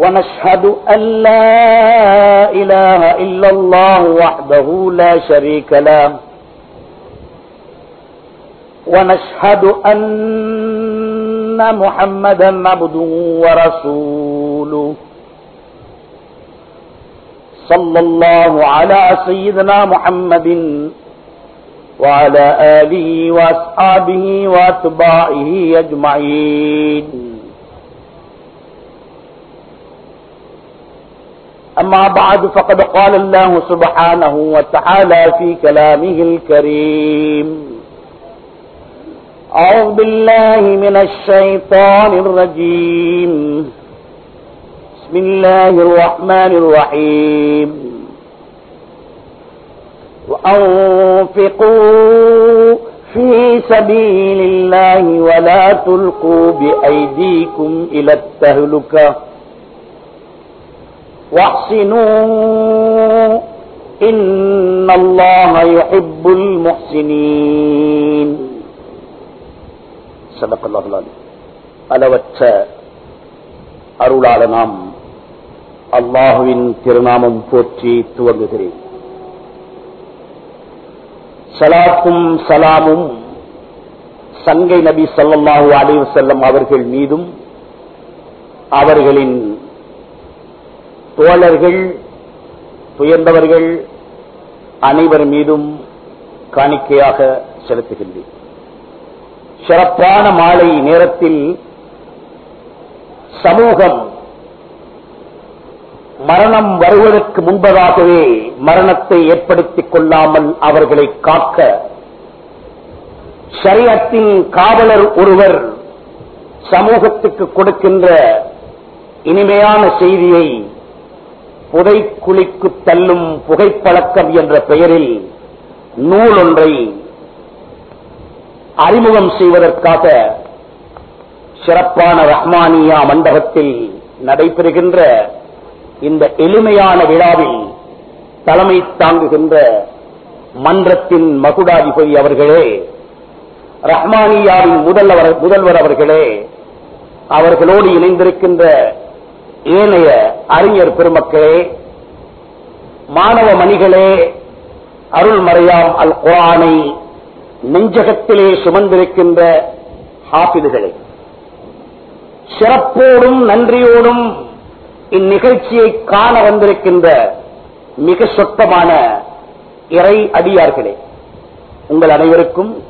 ونشهد أن لا إله إلا الله وحده لا شريك له. ونشهد أن محمدا عبده ورسوله. صلى الله على سيدنا محمد وعلى آله وأصحابه وأتباعه أجمعين. أما بعد فقد قال الله سبحانه وتعالى في كلامه الكريم. أعوذ بالله من الشيطان الرجيم. بسم الله الرحمن الرحيم. وأنفقوا في سبيل الله ولا تلقوا بأيديكم إلى التهلكة. واحسنوا إن الله يحب المحسنين صدق الله العظيم அளவற்ற அருளாளனாம் அல்லாஹுவின் திருநாமம் போற்றி துவங்குகிறேன் சலாத்தும் சலாமும் சங்கை நபி சல்லாஹூ அலைவு செல்லம் அவர்கள் மீதும் அவர்களின் தோழர்கள் துயர்ந்தவர்கள் அனைவர் மீதும் காணிக்கையாக செலுத்துகின்றேன். சிறப்பான மாலை நேரத்தில் சமூகம் மரணம் வருவதற்கு முன்பதாகவே மரணத்தை ஏற்படுத்திக் கொள்ளாமல் அவர்களை காக்க சரீரத்தின் காவலர் ஒருவர் சமூகத்துக்கு கொடுக்கின்ற இனிமையான செய்தியை புதைக்குழிக்கு தள்ளும் புகைப்பழக்கம் என்ற பெயரில் நூல் ஒன்றை அறிமுகம் செய்வதற்காக சிறப்பான ரஹ்மானியா மண்டபத்தில் நடைபெறுகின்ற இந்த எளிமையான விழாவில் தலைமை தாங்குகின்ற மன்றத்தின் மகுடாதிபதி அவர்களே ரஹ்மானியாவின் முதல்வர் முதல்வர் அவர்களே அவர்களோடு இணைந்திருக்கின்ற ஏனைய அறிஞர் பெருமக்களே மாணவ மணிகளே அருள்மறையாம் அல் குரானை நெஞ்சகத்திலே சுமந்திருக்கின்ற ஹாபிதுகளே சிறப்போடும் நன்றியோடும் இந்நிகழ்ச்சியை காண வந்திருக்கின்ற மிக சொத்தமான இறை அடியார்களே. உங்கள் அனைவருக்கும்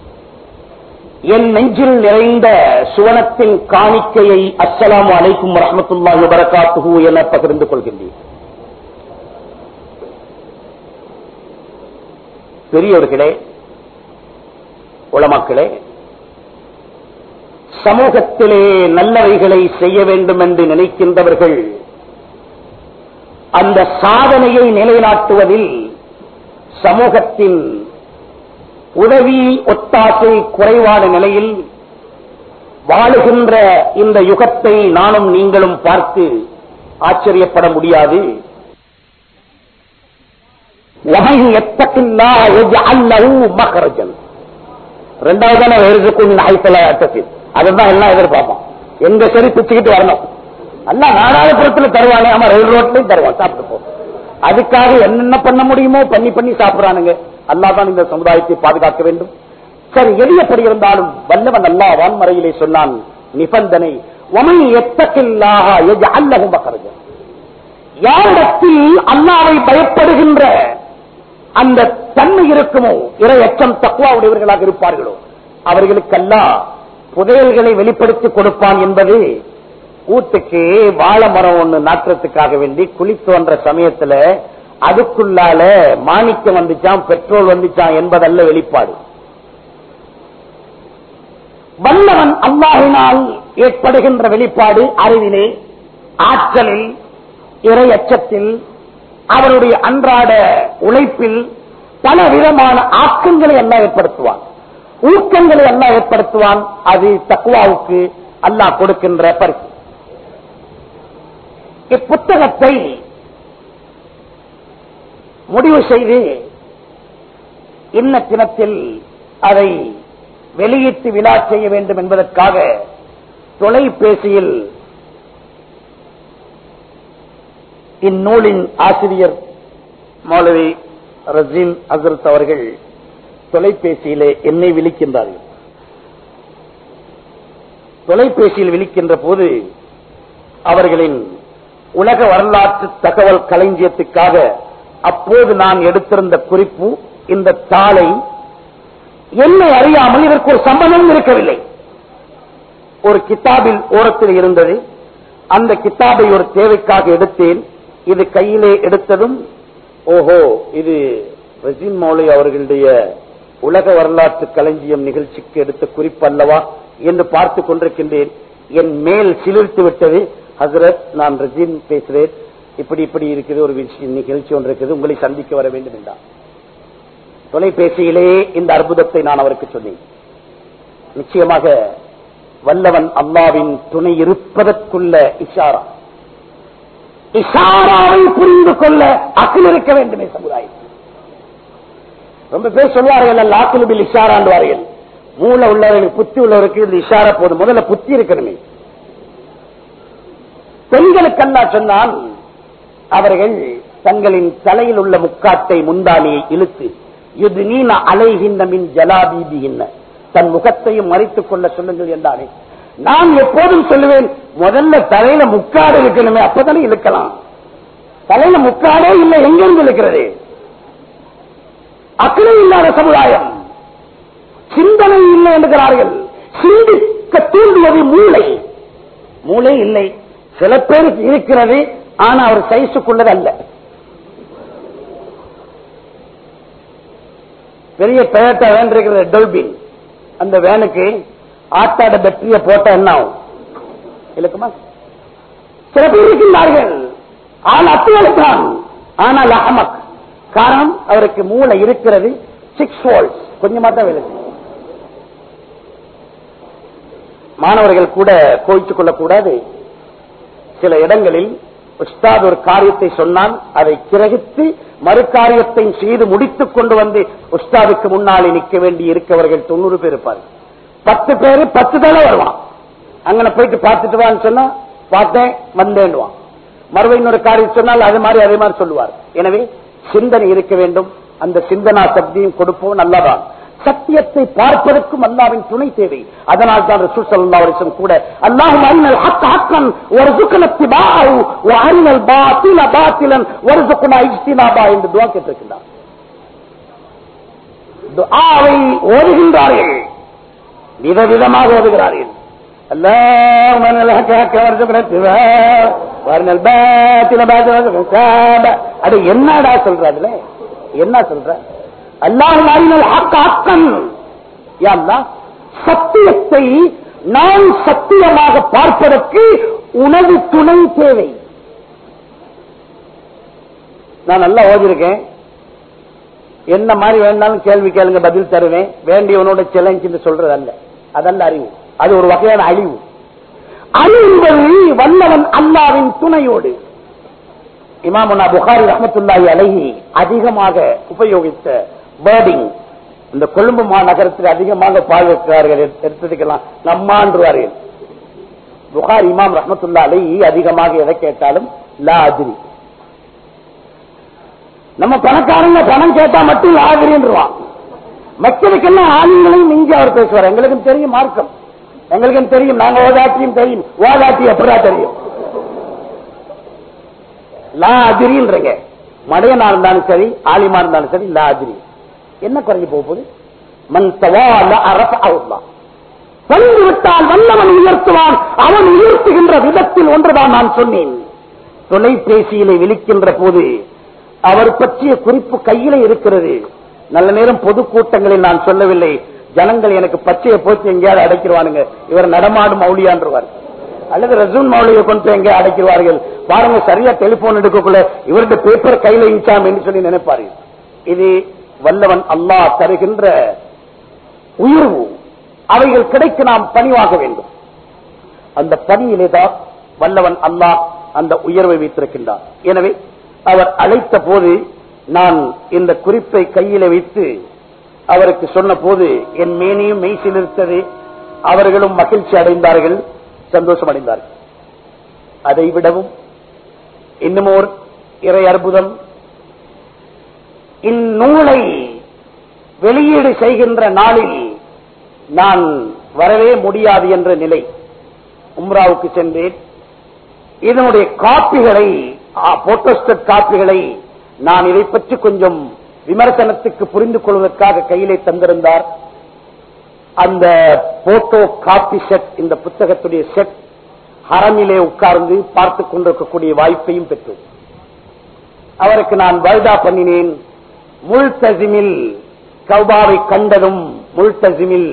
என் நெஞ்சில் நிறைந்த சுவனத்தின் காணிக்கையை அஸ்ஸலாம் அலைக்கும் வரமத்துல்லாஹி வரகாத்துகு என பகிர்ந்து கொள்கின்றேன். பெரியவர்களே உளமக்களே சமூகத்திலே நல்லவைகளை செய்ய வேண்டும் என்று நினைக்கின்றவர்கள் அந்த சாதனையை நிலைநாட்டுவதில் சமூகத்தின் உதவி ஒத்தாசை குறைவான நிலையில் வாழுகின்ற இந்த யுகத்தை நானும் நீங்களும் பார்த்து ஆச்சரியப்பட முடியாது. இரண்டாவதான அதுதான் எல்லாம் எதிர்பார்ப்போம் எங்க சரி பிச்சுக்கிட்டு வரணும். அல்ல நாடாளுப்புறத்தில் தருவானே ஆமா ரயில் ரோட்லயும் தருவான். சாப்பிட்டு போ. அதுக்காக என்னென்ன பண்ண முடியுமோ பண்ணி பண்ணி சாப்பிடுறானுங்க. அல்லாதான் இந்த சமுதாயத்தை பாதுகாக்க வேண்டும். சரி எளியப்படி இருந்தாலும் வல்லவன் அல்லா வான்மறையிலே சொன்னான் நிபந்தனை யாரிடத்தில் அல்லாவை பயப்படுகின்ற அந்த தன்மை இருக்குமோ இறை அச்சம் தக்குவா உடையவர்களாக இருப்பார்களோ அவர்களுக்கெல்லாம் புதையல்களை வெளிப்படுத்தி கொடுப்பான் என்பது கூத்துக்கு வாழை மரம் ஒண்ணு நாற்றத்துக்காக வேண்டி குழி தோன்ற சமயத்துல அதுக்குள்ளால மாணிக்கம் வந்துச்சான் பெட்ரோல் வந்துச்சான் என்பதல்ல வெளிப்பாடு. வல்லவன் அல்லாஹினால் ஏற்படுகின்ற வெளிப்பாடு அறிவிலே ஆற்றலில் இறையச்சத்தில் அவருடைய அன்றாட உழைப்பில் பல விதமான ஆக்கங்களை எல்லாம் ஏற்படுத்துவான். ஊக்கங்களை எல்லாம் ஏற்படுத்துவான். அது தக்குவாவுக்கு அல்லாஹ் கொடுக்கின்ற பரிசு. இப்புத்தகத்தை முடிவு செய்து இன்ன தினத்தில் அதை வெளியிட்டு விழா செய்ய வேண்டும் என்பதற்காக தொலைபேசியில் இந்நூலின் ஆசிரியர் மௌலவி ரஜீன் அசரத் அவர்கள் தொலைபேசியிலே என்னை விழிக்கின்றார்கள். தொலைபேசியில் விழிக்கின்ற போது அவர்களின் உலக வரலாற்று தகவல் களஞ்சியத்துக்காக அப்போது நான் எடுத்திருந்த குறிப்பு இந்த தாளை என்னை அறியாமல் இதற்கு ஒரு சம்பந்தம் இருக்கவில்லை. ஒரு கித்தாபில் ஓரத்தில் இருந்தது. அந்த கித்தாபை ஒரு தேவைக்காக எடுத்தேன். இது கையிலே எடுத்ததும் ஓஹோ இது ரஜின் மௌலி அவர்களுடைய உலக வரலாற்று களஞ்சியம் நிகழ்ச்சிக்கு எடுத்த குறிப்பு அல்லவா என்று பார்த்துக் கொண்டிருக்கின்றேன். என் மேல் சிலிர்த்து விட்டது. ஹசரத் நான் ரஜின் பேசுறேன் இப்படி இப்படி இருக்குது ஒரு நிகழ்ச்சி ஒன்று இருக்குது உங்களை சந்திக்க வர வேண்டும் என்றார். தொலைபேசியிலே இந்த அற்புதத்தை நான் அவருக்கு சொன்னேன். நிச்சயமாக வல்லவன் அல்லாவின் துணை இருப்பதற்குள்ள இஷாரா. இஷாராவை புரிந்து கொள்ள அக்கில் இருக்க வேண்டுமே சமுதாயம். ரொம்ப பேர் சொல்வார்கள் அல்ல இஷாராண்டுவார்கள் மூளை உள்ளவர்களுக்கு புத்தி உள்ளவருக்கு இந்த இஷாரா போதும். முதல்ல புத்தி இருக்கணுமே. பெண்களுக்கல்லா சொன்னால் அவர்கள் தங்களின் தலையில் உள்ள முக்காட்டை முந்தானியை இழுத்து இது நீன அலைகின்ற மின் என்ன தன் முகத்தையும் மறைத்துக் கொள்ள சொல்லுங்கள் என்றானே. நான் எப்போதும் சொல்லுவேன் முதல்ல தலையில முக்காடு இருக்கணுமே அப்பதானே இழுக்கலாம். தலையில முக்காடே இல்லை எங்கிருந்து இருக்கிறது அக்கறை இல்லாத சமுதாயம். சிந்தனை இல்லை என்கிறார்கள். சிந்திக்க தூண்டுவது மூளை. மூளை இல்லை. சில பேருக்கு இருக்கிறது ஆனா அவர் சைஸுக்குள்ளது அல்ல. பெரிய டொயோட்டா வேன் இருக்கிற டொல்பின் அந்த வேனுக்கு ஆட்டாட பேட்டரிய போட்டா என்ன ஆகும்? இழுக்குமா சில பேர் இருக்கின்றார்கள். ஆள் அத்துவத்தான் ஆனால் அகமக் காரணம் அவருக்கு மூளை இருக்கிறது சிக்ஸ் ஹோல்ஸ் கொஞ்சமா தான் வேலை மாணவர்கள் கூட கோயித்துக் கொள்ளக்கூடாது. சில இடங்களில் உஸ்தாத் ஒரு காரியத்தை சொன்னால் அதை கிரகித்து மறு காரியத்தை செய்து முடித்துக் கொண்டு வந்து உஸ்தாதுக்கு முன்னாலே நிற்க வேண்டி இருக்கவர்கள் தொண்ணூறு பேர் இருப்பார்கள். பத்து பேரு பத்து தலை வருவான். அங்கன போயிட்டு பார்த்துட்டு வான்னு சொன்னா பார்த்தேன் வந்தேன்னுவான். மறுவை இன்னொரு காரியம் சொன்னால் அது மாதிரி அதே மாதிரி சொல்லுவார். எனவே சிந்தனை இருக்க வேண்டும். அந்த சிந்தனா சக்தியும் கொடுப்போம் நல்லதான். சத்தியத்தை பார்ப்பதற்கும் அல்லாவின் துணை தேவை அதனால் தான் ரசூல் ஸல்லல்லாஹு அலைஹி வஸல்லம் கூட அல்லாஹும் அரினல் ஹக்க ஹக்கன் வர்சுக்னா இத்திபாஹு வ அரினல் பாத்தில பாத்திலன் வர்சுக்னா இஜ்தினாபா என்று துஆ கேட்டிருக்கிறார் துஆவை ஓதுகின்றார்கள் விதவிதமாக ஓதுகிறார்கள் اللهم ان الحق حق وارزقنا اتباعه وارنا الباطل باطلا وارزقنا اجتنابه அது என்னடா சொல்ற அதுல என்ன சொல்ற அல்லாஹ் யா சத்தியத்தை நான் சத்தியமாக பார்ப்பதற்கு உணவு துணை தேவை. நான் நல்லா ஓதிருக்கேன். என்ன மாதிரி வேணாலும் கேள்வி கேளுங்க பதில் தருவேன். வேண்டியவனோட செலஞ்சு சொல்றது அல்ல. அதல்ல அறிவு. அது ஒரு வகையான அழிவு. அழிவு வல்லவன் அல்லாவின் துணையோடு. இமாமுனா புகாரி ரஹமத்துல்லாஹி அழகி அதிகமாக உபயோகித்த பேர்டிங் இந்த கொழும்பு மாநகரத்தில் அதிகமாக பாதுகாக்கிறார்கள் எடுத்துக்கலாம் நம்மான்றுவார்கள். புகார் இமாம் ரஹமத்துல்லா அதிகமாக எதை கேட்டாலும்? லாதிரி நம்ம பணக்காரங்க பணம் கேட்டா மட்டும் லாகிரின்றான் மக்களுக்கெல்லாம் ஆளுங்களையும் இங்கே அவர் பேசுவார்? எங்களுக்கும் தெரியும் மார்க்கம். எங்களுக்கும் தெரியும். நாங்க ஓதாட்டியும் தெரியும். ஓதாட்டி எப்படா தெரியும்? லாதிரின்றங்க மடையனா இருந்தாலும் சரி ஆலிமா இருந்தாலும் சரி லாதிரி என்ன குறைஞ்சு போகுது? வந்துவிட்டால் வல்லவன் உயர்த்துவான் அவன் உயர்த்துகின்ற விதத்தில் ஒன்றுதான் நான் சொன்னேன். தொலைபேசியிலே விழிக்கின்ற போது அவர் பற்றிய குறிப்பு கையில இருக்கிறது. நல்ல நேரம் பொதுக்கூட்டங்களில் நான் சொல்லவில்லை. ஜனங்கள் எனக்கு பச்சையை போச்சு எங்கேயாவது அடைக்கிறவானுங்க இவர் நடமாடும் மௌலியான்றவார். அல்லது ரசூன் மௌலியை கொண்டு எங்கே அடைக்கிறார்கள் பாருங்க சரியா டெலிபோன் எடுக்கக்குள்ள இவருடைய பேப்பர் கையில இன்ச்சாம் என்று சொல்லி நினைப்பார்கள் இது வல்லவன் அல்லாஹ் தருகின்ற உயர்வு அவைகள் கிடைக்க நாம் பணிவாக வேண்டும். அந்த பணியிலே தான் வல்லவன் அல்லாஹ் அந்த உயர்வை வைத்திருக்கின்றார் எனவே அவர் அழைத்த போது நான் இந்த குறிப்பை கையில வைத்து அவருக்கு சொன்ன போது என் மேனையும் மெய் சிலிர்த்தது அவர்களும் மகிழ்ச்சி அடைந்தார்கள் சந்தோஷம் அடைந்தார்கள். அதை விடவும் இன்னும் ஒரு இறை அற்புதம் இந்நூலை வெளியீடு செய்கின்ற நாளில் நான் வரவே முடியாது என்ற நிலை உம்ராவுக்கு சென்றேன். இதனுடைய காப்பிகளை போட்டோஸ்டட் காப்பிகளை நான் இதை பற்றி கொஞ்சம் விமர்சனத்துக்கு புரிந்து கொள்வதற்காக கையிலே தந்திருந்தார். அந்த போட்டோ காப்பி செட் இந்த புத்தகத்துடைய செட் ஹரமிலே உட்கார்ந்து பார்த்துக் கொண்டிருக்கக்கூடிய வாய்ப்பையும் பெற்றோம் அவருக்கு நான் வருடா பண்ணினேன். முல்தசிமில் கௌபாவை கண்டதும் முல்தசிமில்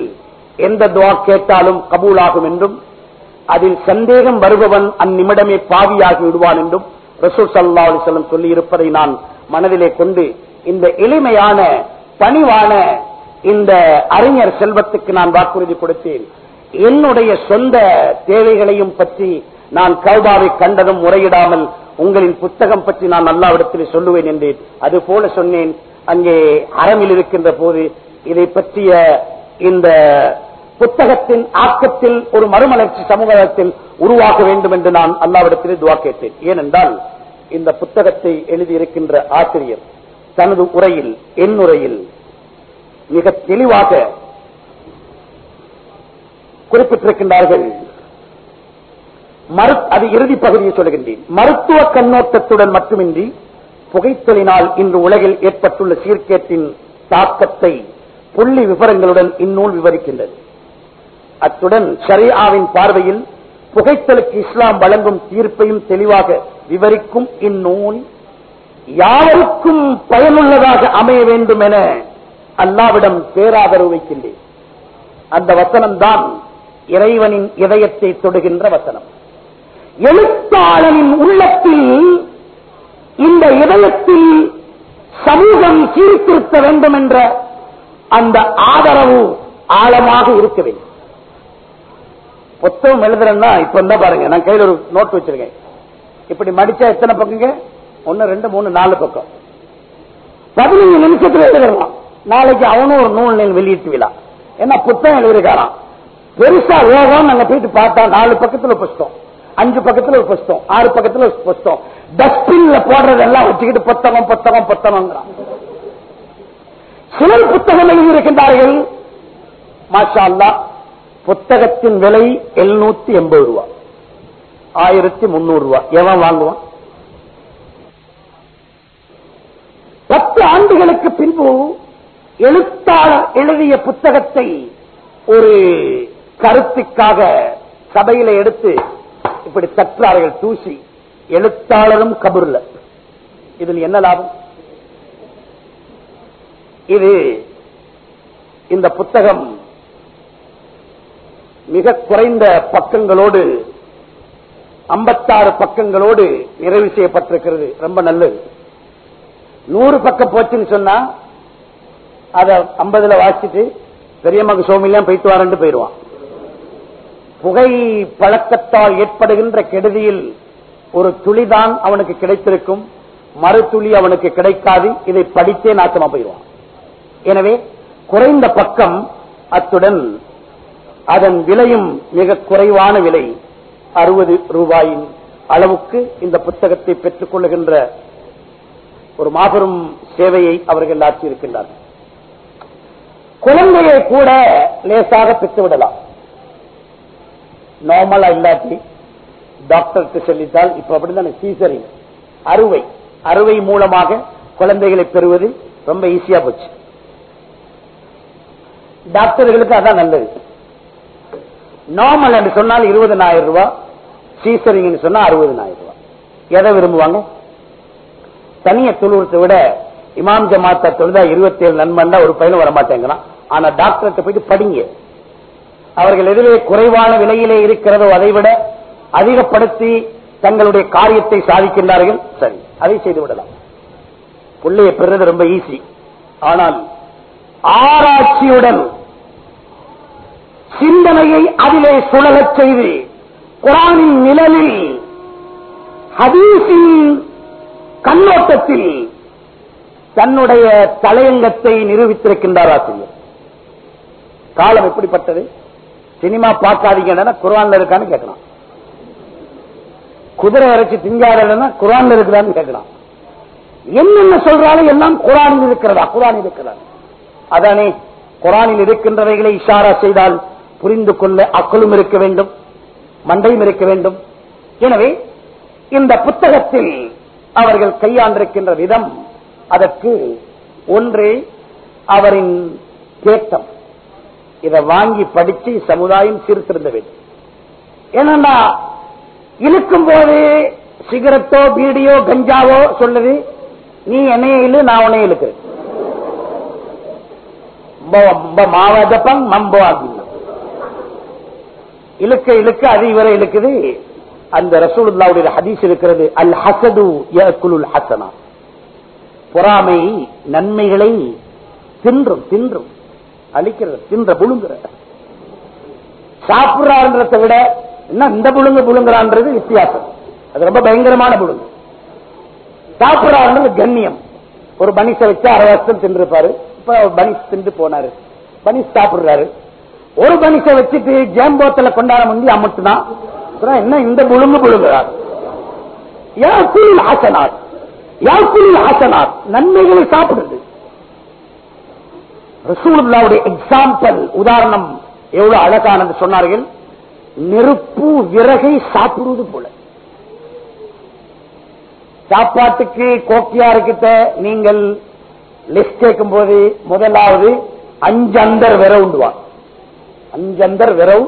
எந்த துவா கேட்டாலும் கபூலாகும் என்றும் அதில் சந்தேகம் வருபவன் அந்நிமிடமே பாவியாகி விடுவான் என்றும் ரசூல் சல்லா அலிசல்லம் சொல்லி இருப்பதை நான் மனதிலே கொண்டு இந்த எளிமையான பணிவான இந்த அறிஞர் செல்வத்துக்கு நான் வாக்குறுதி கொடுத்தேன். என்னுடைய சொந்த தேவைகளையும் பற்றி நான் கௌபாவை கண்டதும் முறையிடாமல் உங்களின் புத்தகம் பற்றி நான் நல்லாவிடத்தில் சொல்லுவேன் என்றேன். அது போல சொன்னேன் அங்கே அறமில் இருக்கின்ற போது இதை பற்றிய இந்த புத்தகத்தின் ஆக்கத்தில் ஒரு மறுமலர்ச்சி சமூகத்தில் உருவாக்க வேண்டும் என்று நான் அல்லாவிடத்தில் துவா கேட்டேன். ஏனென்றால் இந்த புத்தகத்தை எழுதியிருக்கின்ற ஆசிரியர் தனது உரையில் என் உரையில் மிக தெளிவாக குறிப்பிட்டிருக்கின்றார்கள். அது இறுதி பகுதியை சொல்கின்றேன். மருத்துவ கண்ணோட்டத்துடன் மட்டுமின்றி புகைத்தலினால் இன்று உலகில் ஏற்பட்டுள்ள சீர்கேட்டின் தாக்கத்தை புள்ளி விவரங்களுடன் இந்நூல் விவரிக்கின்றது. அத்துடன் ஷரியாவின் பார்வையில் புகைத்தலுக்கு இஸ்லாம் வழங்கும் தீர்ப்பையும் தெளிவாக விவரிக்கும் இந்நூல் யாருக்கும் பயனுள்ளதாக அமைய வேண்டும் என அல்லாவிடம் பேராதரவு வைக்கின்றேன். அந்த வசனம்தான் இறைவனின் இதயத்தை தொடுகின்ற வசனம். எழுத்தாளனின் உள்ளத்தில் இந்த இதயத்தில் சமூகம் சீர்திருத்த வேண்டும் என்ற அந்த ஆதரவு ஆழமாக இருக்க வேண்டும். புத்தகம் எழுதுறேன்னா இப்ப என்ன பாருங்க நான் கையில் ஒரு நோட் வச்சிருக்கேன். இப்படி மடிச்சா எத்தனை பக்கங்க? ஒன்னு ரெண்டு மூணு நாலு பக்கம். பதினஞ்சு நிமிஷத்துல எழுதலாம் நாளைக்கு அவனும் ஒரு நூல் நெல் வெளியிட்டு விழா. ஏன்னா புத்தகம் எழுதிருக்காராம். பெருசா வேகம் நாங்க போயிட்டு பார்த்தா நாலு பக்கத்துல புஸ்தம் அஞ்சு பக்கத்துல ஒரு புஸ்தம் ஆறு பக்கத்துல ஒரு புஸ்தம் டஸ்ட்பின்ல போடுறதெல்லாம் வச்சுக்கிட்டு புத்தகம் புத்தகம் புத்தகம் சிலர் புத்தகம் எழுதியிருக்கின்றார்கள். மாஷா அல்லா புத்தகத்தின் விலை எழுநூத்தி எண்பது ரூபா. ஆயிரத்தி முன்னூறு ரூபா. எவன் வாங்குவான்? பத்து ஆண்டுகளுக்கு பின்பு எழுத்தாளர் எழுதிய புத்தகத்தை ஒரு கருத்துக்காக சபையில எடுத்து இப்படி தற்றார்கள் தூசி எழுத்தாளரும் கபூர்ல. இதில் என்ன லாபம்? இது இந்த புத்தகம் மிக குறைந்த பக்கங்களோடு ஐம்பத்தாறு பக்கங்களோடு நிறைவு செய்யப்பட்டிருக்கிறது. ரொம்ப நல்லது. நூறு பக்கம் போச்சுன்னு சொன்னா அத ஐம்பதுல வாசிச்சுட்டு பெரியம்மாக்கு சோமிலாம் போயிட்டு வரேன் போயிடுவான். புகை பழக்கத்தால் ஏற்படுகின்ற கெடுதியில் ஒரு துளிதான் அவனுக்கு கிடைத்திருக்கும். மறுத்துளி அவனுக்கு கிடைக்காது. இதை படித்தே நாசமா போயிடுவான். எனவே குறைந்த பக்கம் அத்துடன் அதன் விலையும் மிக குறைவான விலை அறுபது ரூபாயின் அளவுக்கு இந்த புத்தகத்தை பெற்றுக் கொள்ளுகின்ற ஒரு மாபெரும் சேவையை அவர்கள் ஆற்றியிருக்கின்றார்கள். குழந்தையை கூட லேசாக பெற்றுவிடலாம். நார்மலா இல்லாட்டி டாக்டருக்கு சொல்லித்தால் இப்ப அப்படிதான் சீசரிங் அறுவை. அறுவை மூலமாக குழந்தைகளை பெறுவது ரொம்ப ஈஸியா போச்சு. டாக்டர்களுக்கு அதான் நல்லது. நார்மல் என்று சொன்னால் இருபதனாயிரம் ரூபாய் சீசரிங் சொன்னா அறுபதனாயிரம் ரூபாய் எதை விரும்புவாங்க? தனிய தொழுவத்தை விட இமாம் ஜமாத்தா தொழுதா இருபத்தி ஏழு நண்பன் ஒரு பையனும் வரமாட்டேங்கிறான். ஆனா டாக்டர்கிட்ட போயிட்டு படிங்க. அவர்கள் எதிலே குறைவான விலையிலே இருக்கிறதோ அதை விட அதிகப்படுத்தி தங்களுடைய காரியத்தை சாதிக்கின்றார்கள். சரி அதை செய்து விடலாம். புள்ளைய பெறுறது ரொம்ப ஈஸி ஆனால் ஆராய்ச்சியுடன் சிந்தனையை அதிலே சுழலச் செய்து குரானின் நிழலில் ஹதீஸின் கண்ணோட்டத்தில் தன்னுடைய தலையங்கத்தை நிரூபித்திருக்கின்றார் ஆசிரியர். காலம் எப்படிப்பட்டது? சினிமா பார்க்காதீங்கன்னா குரான்ல இருக்கான்னு கேட்கலாம். குதிரை இறைச்சி திங்காதன்னா குரான்ல இருக்குதான்னு கேட்கலாம். என்னென்ன சொல்றாலும் எல்லாம் குரானில் இருக்கிறதா? குரானில் இருக்கிறதா? அதானே குரானில் இருக்கின்றவைகளை இஷாரா செய்தால் புரிந்து கொள்ள அக்களும் இருக்க வேண்டும் மண்டையும் இருக்க வேண்டும். எனவே இந்த புத்தகத்தில் அவர்கள் கையாண்டிருக்கின்ற விதம் அதற்கு ஒன்று அவரின் தேட்டம் இதை வாங்கி படிச்சு சமுதாயம் சீர்திருந்த வேண்டும். ஏனண்டா இழுக்கும் போது சிகரெட்டோ பீடியோ கஞ்சாவோ சொல்லுது நீ என்னைய இழு நான் உனைய இழுக்கிறேன். மாவதப்பம் மம்போ ஆகி இழுக்க இழுக்க அது இவரை இழுக்குது. அந்த ரசூலுல்லாவுடைய ஹதீஸ் இருக்கிறது அல் ஹசது யக்குலுல் ஹசனா. பொறாமை நன்மைகளை தின்றும் தின்றும். அழிக்கிறது. தின்ற புழுங்குற. சாப்பிடுறான்றதை விட என்ன இந்த புழுங்கு புழுங்குறான்றது வித்தியாசம். அது ரொம்ப பயங்கரமான புழுங்கு. சாப்பிடுறாருன்றது கண்ணியம். ஒரு பனிசை வச்சு அரை வருஷம் தின்றுப்பாரு இப்ப பனிஸ் தின்று போனாரு. பனிஸ் சாப்பிடுறாரு. ஒரு பனிசை வச்சுட்டு ஜேம்போத்துல கொண்டாட முந்தி அமுட்டுனா என்ன இந்த புழுங்கு புழுங்குறாரு? யாக்குலில் ஆசனார் யாக்குலில் ஆசனார் நன்மைகளை சாப்பிடுது. ரசூலுல்லாவுடைய எக்ஸாம்பிள் உதாரணம் எவ்வளவு அழகானது சொன்னார்கள்? நெருப்பு விறகை சாப்பிடுவது போல. சாப்பாட்டுக்கு கோக்கியாருக்கிட்ட நீங்கள் லிஸ்ட் கேட்கும் போது முதலாவது அஞ்சு அந்தர் விரவு அஞ்சு அந்தர் விரவு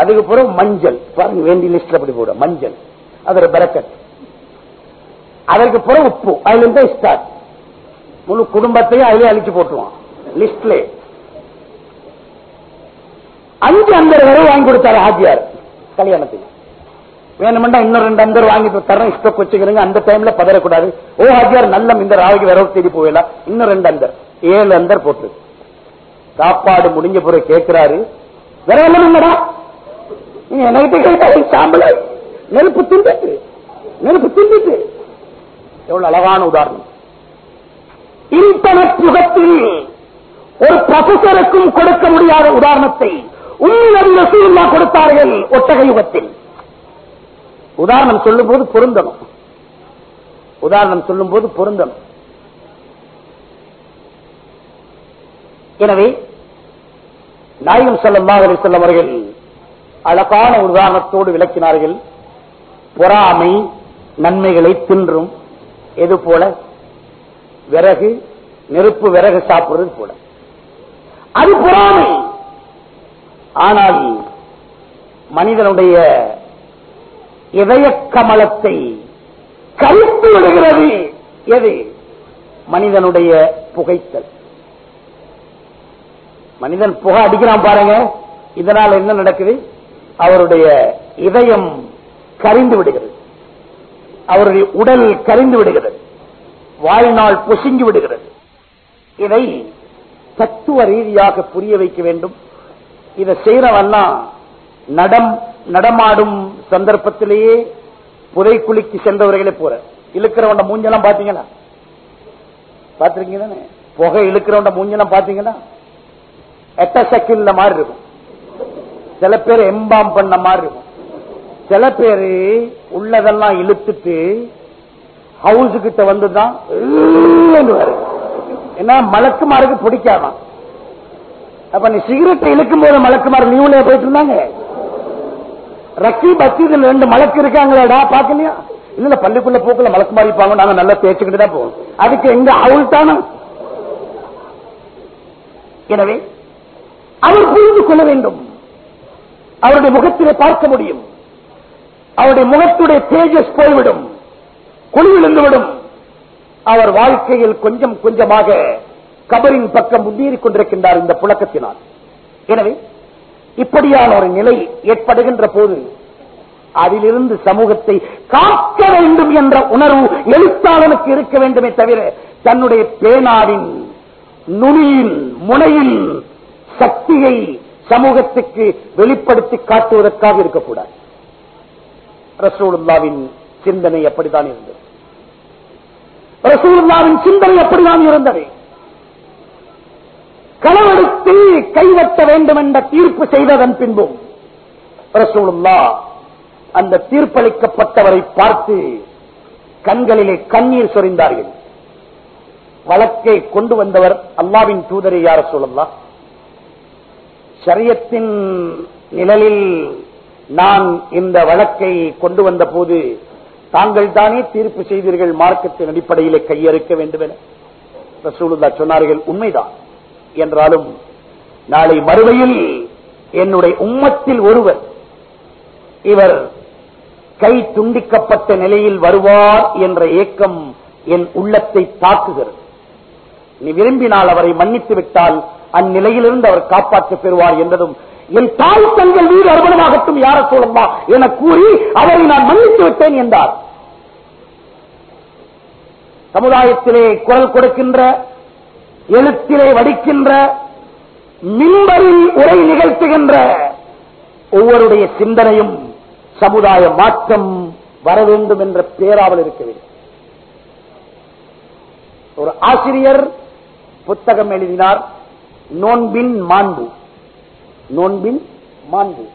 அதுக்கு பிறகு மஞ்சள். பாருங்க வேண்டிய லிஸ்ட்ல அப்படி போட மஞ்சள். அது ஒரு பரக்கட் அதற்கு பிறகு உப்பு. அதுல இருந்து ஸ்டார்ட் முழு குடும்பத்தையும் அதிலே அழிச்சு போட்டுருவான். லிஸ்ட்ல. அஞ்சு அந்தர் வரை வாங்கி கொடுத்தாரு ஆஜியார் கல்யாணத்துக்கு. வேணுமெண்டா இன்னும் ரெண்டு அந்தர் வாங்கி தரேன் ஸ்டோக் வச்சுக்கிறீங்க அந்த டைம்ல பதறக்கூடாது. ஓ ஹாஜியார் நல்ல இந்த ராவிக்கு வரவு தேடி போயிடலாம் இன்னும் ரெண்டு அந்தர் ஏழு அந்தர் போட்டு. சாப்பாடு முடிஞ்ச பிறகு கேட்கிறாரு விரவலம் என்னடா நீ என்கிட்ட கேட்டாரு சாம்பல நெருப்பு திண்டுட்டு நெருப்பு திண்டுட்டு எவ்வளவு அழகான உதாரணம். இன்டர்நெட் யுகத்தில் ஒரு ப்ரொஃபசருக்கும் கொடுக்க முடியாத உதாரணத்தை உண்மையில் ரசூல்லா கொடுத்தார்கள் ஒட்டக யுகத்தில். உதாரணம் சொல்லும் போது பொருந்தணும். உதாரணம் சொல்லும் போது பொருந்தணும். எனவே நாயகம் செல்லம் செல்லம் அவர்கள் அழகான உதாரணத்தோடு விளக்கினார்கள். பொறாமை நன்மைகளை தின்றும். எது போல? விறகு நெருப்பு விறகு சாப்பிடுறது போல. அது பொறாமை. ஆனால் மனிதனுடைய இதய கமலத்தை கருத்து விடுகிறது. எது? மனிதனுடைய புகைத்தல். மனிதன் புகை அடிக்கிறான் பாருங்க. இதனால் என்ன நடக்குது? அவருடைய இதயம் கரிந்து விடுகிறது. அவருடைய உடல் கரிந்து விடுகிறது. வாழ்நாள் பொசுங்கி விடுகிறது. இதை தத்துவ ரீதியாக புரிய வைக்க வேண்டும். இதை செய்யறவெல்லாம் நடம் நடமாடும் சந்தர்ப்பத்திலேயே புதைக்குழிக்கு சென்றவர்களே போற. இழுக்கிறவன் மூஞ்செல்லாம் பாத்தீங்களா? பாத்திருக்கீங்க தானே புகை இழுக்கிறவன் மூஞ்செல்லாம் பாத்தீங்கன்னா எட்ட சக்கில் மாதிரி இருக்கும். சில பேர் எம்பாம் பண்ண மாதிரி இருக்கும். சில பேரு உள்ளதெல்லாம் இழுத்துட்டு ஹவுஸ் கிட்ட வந்துதான் என்ன மலக்குமாருக்கு பிடிக்காதான் அப்ப நீ சிகரெட் இழுக்கும் போது மலக்குமார் லீவ்ல போயிட்டு இருந்தாங்க. ரக்கி பக்தி ரெண்டு மலக்கு இருக்காங்களேடா பாக்கலையா இல்ல பள்ளிக்குள்ள போக்குல மலக்கு மாறிப்பாங்க நாங்க நல்லா தேய்ச்சிக்கிட்டு தான் போவோம். அதுக்கு எங்க அவள் தானே? எனவே அவர் புரிந்து கொள்ள வேண்டும். அவருடைய முகத்திலே பார்க்க முடியும். அவருடைய முகத்துடைய தேஜஸ் போய்விடும். குழி விடும். அவர் வாழ்க்கையில் கொஞ்சம் கொஞ்சமாக கபரின் பக்கம் முன்னேறிக் கொண்டிருக்கின்றார் இந்த புழக்கத்தினால். எனவே இப்படியான ஒரு நிலை ஏற்படுகின்ற போது அதிலிருந்து சமூகத்தை காக்க வேண்டும் என்ற உணர்வு எழுத்தாளனுக்கு இருக்க வேண்டுமே தவிர தன்னுடைய பேனாவின் நுனியின் முனையின் சக்தியை சமூகத்துக்கு வெளிப்படுத்தி காட்டுவதற்காக இருக்கக்கூடாது. ரசூலுல்லாவின் சிந்தனை அப்படித்தான் இருந்தது. ரசூலுல்லாவின் சிந்தனை அப்படித்தான் இருந்தது. களவெடுத்து கைவற்ற வேண்டும் என்ற தீர்ப்பு செய்ததன் பின்பும் ரசூலுல்லா அந்த தீர்ப்பளிக்கப்பட்டவரை பார்த்து கண்களிலே கண்ணீர் சொரிந்தார்கள். வழக்கை கொண்டு வந்தவர் அல்லாவின் தூதரை யார சொல்லலாம் சரியத்தின் நிழலில் நான் இந்த வழக்கை கொண்டு வந்த போது தாங்கள் தானே தீர்ப்பு செய்தீர்கள் மார்க்கத்தின் அடிப்படையிலே கையறுக்க வேண்டும் என. ரசூலுல்லா சொன்னார்கள் உண்மைதான். என்றாலும் நாளை மறுமையில் என்னுடைய உம்மத்தில் ஒருவர் இவர் கை துண்டிக்கப்பட்ட நிலையில் வருவார் என்ற ஏக்கம் என் உள்ளத்தை தாக்குகிறது. நீ விரும்பினால் அவரை மன்னித்து விட்டால் அந்நிலையிலிருந்து அவர் காப்பாற்ற பெறுவார் என்றதும் என் தாய் தங்கள் வீடு அறுபடமாகட்டும் யார சொல்லம்மா என கூறி அவரை நான் மன்னித்து விட்டேன் என்றார். சமுதாயத்திலே குரல் கொடுக்கின்ற எழுத்திலே வடிக்கின்ற மின்பரில் உரை நிகழ்த்துகின்ற ஒவ்வொருடைய சிந்தனையும் சமுதாய மாற்றம் வர வேண்டும் என்ற பேராவல் இருக்க வேண்டும். ஒரு ஆசிரியர் புத்தகம் எழுதினார் நோன்பின் மாண்பு. நோன்பின் மாண்பு.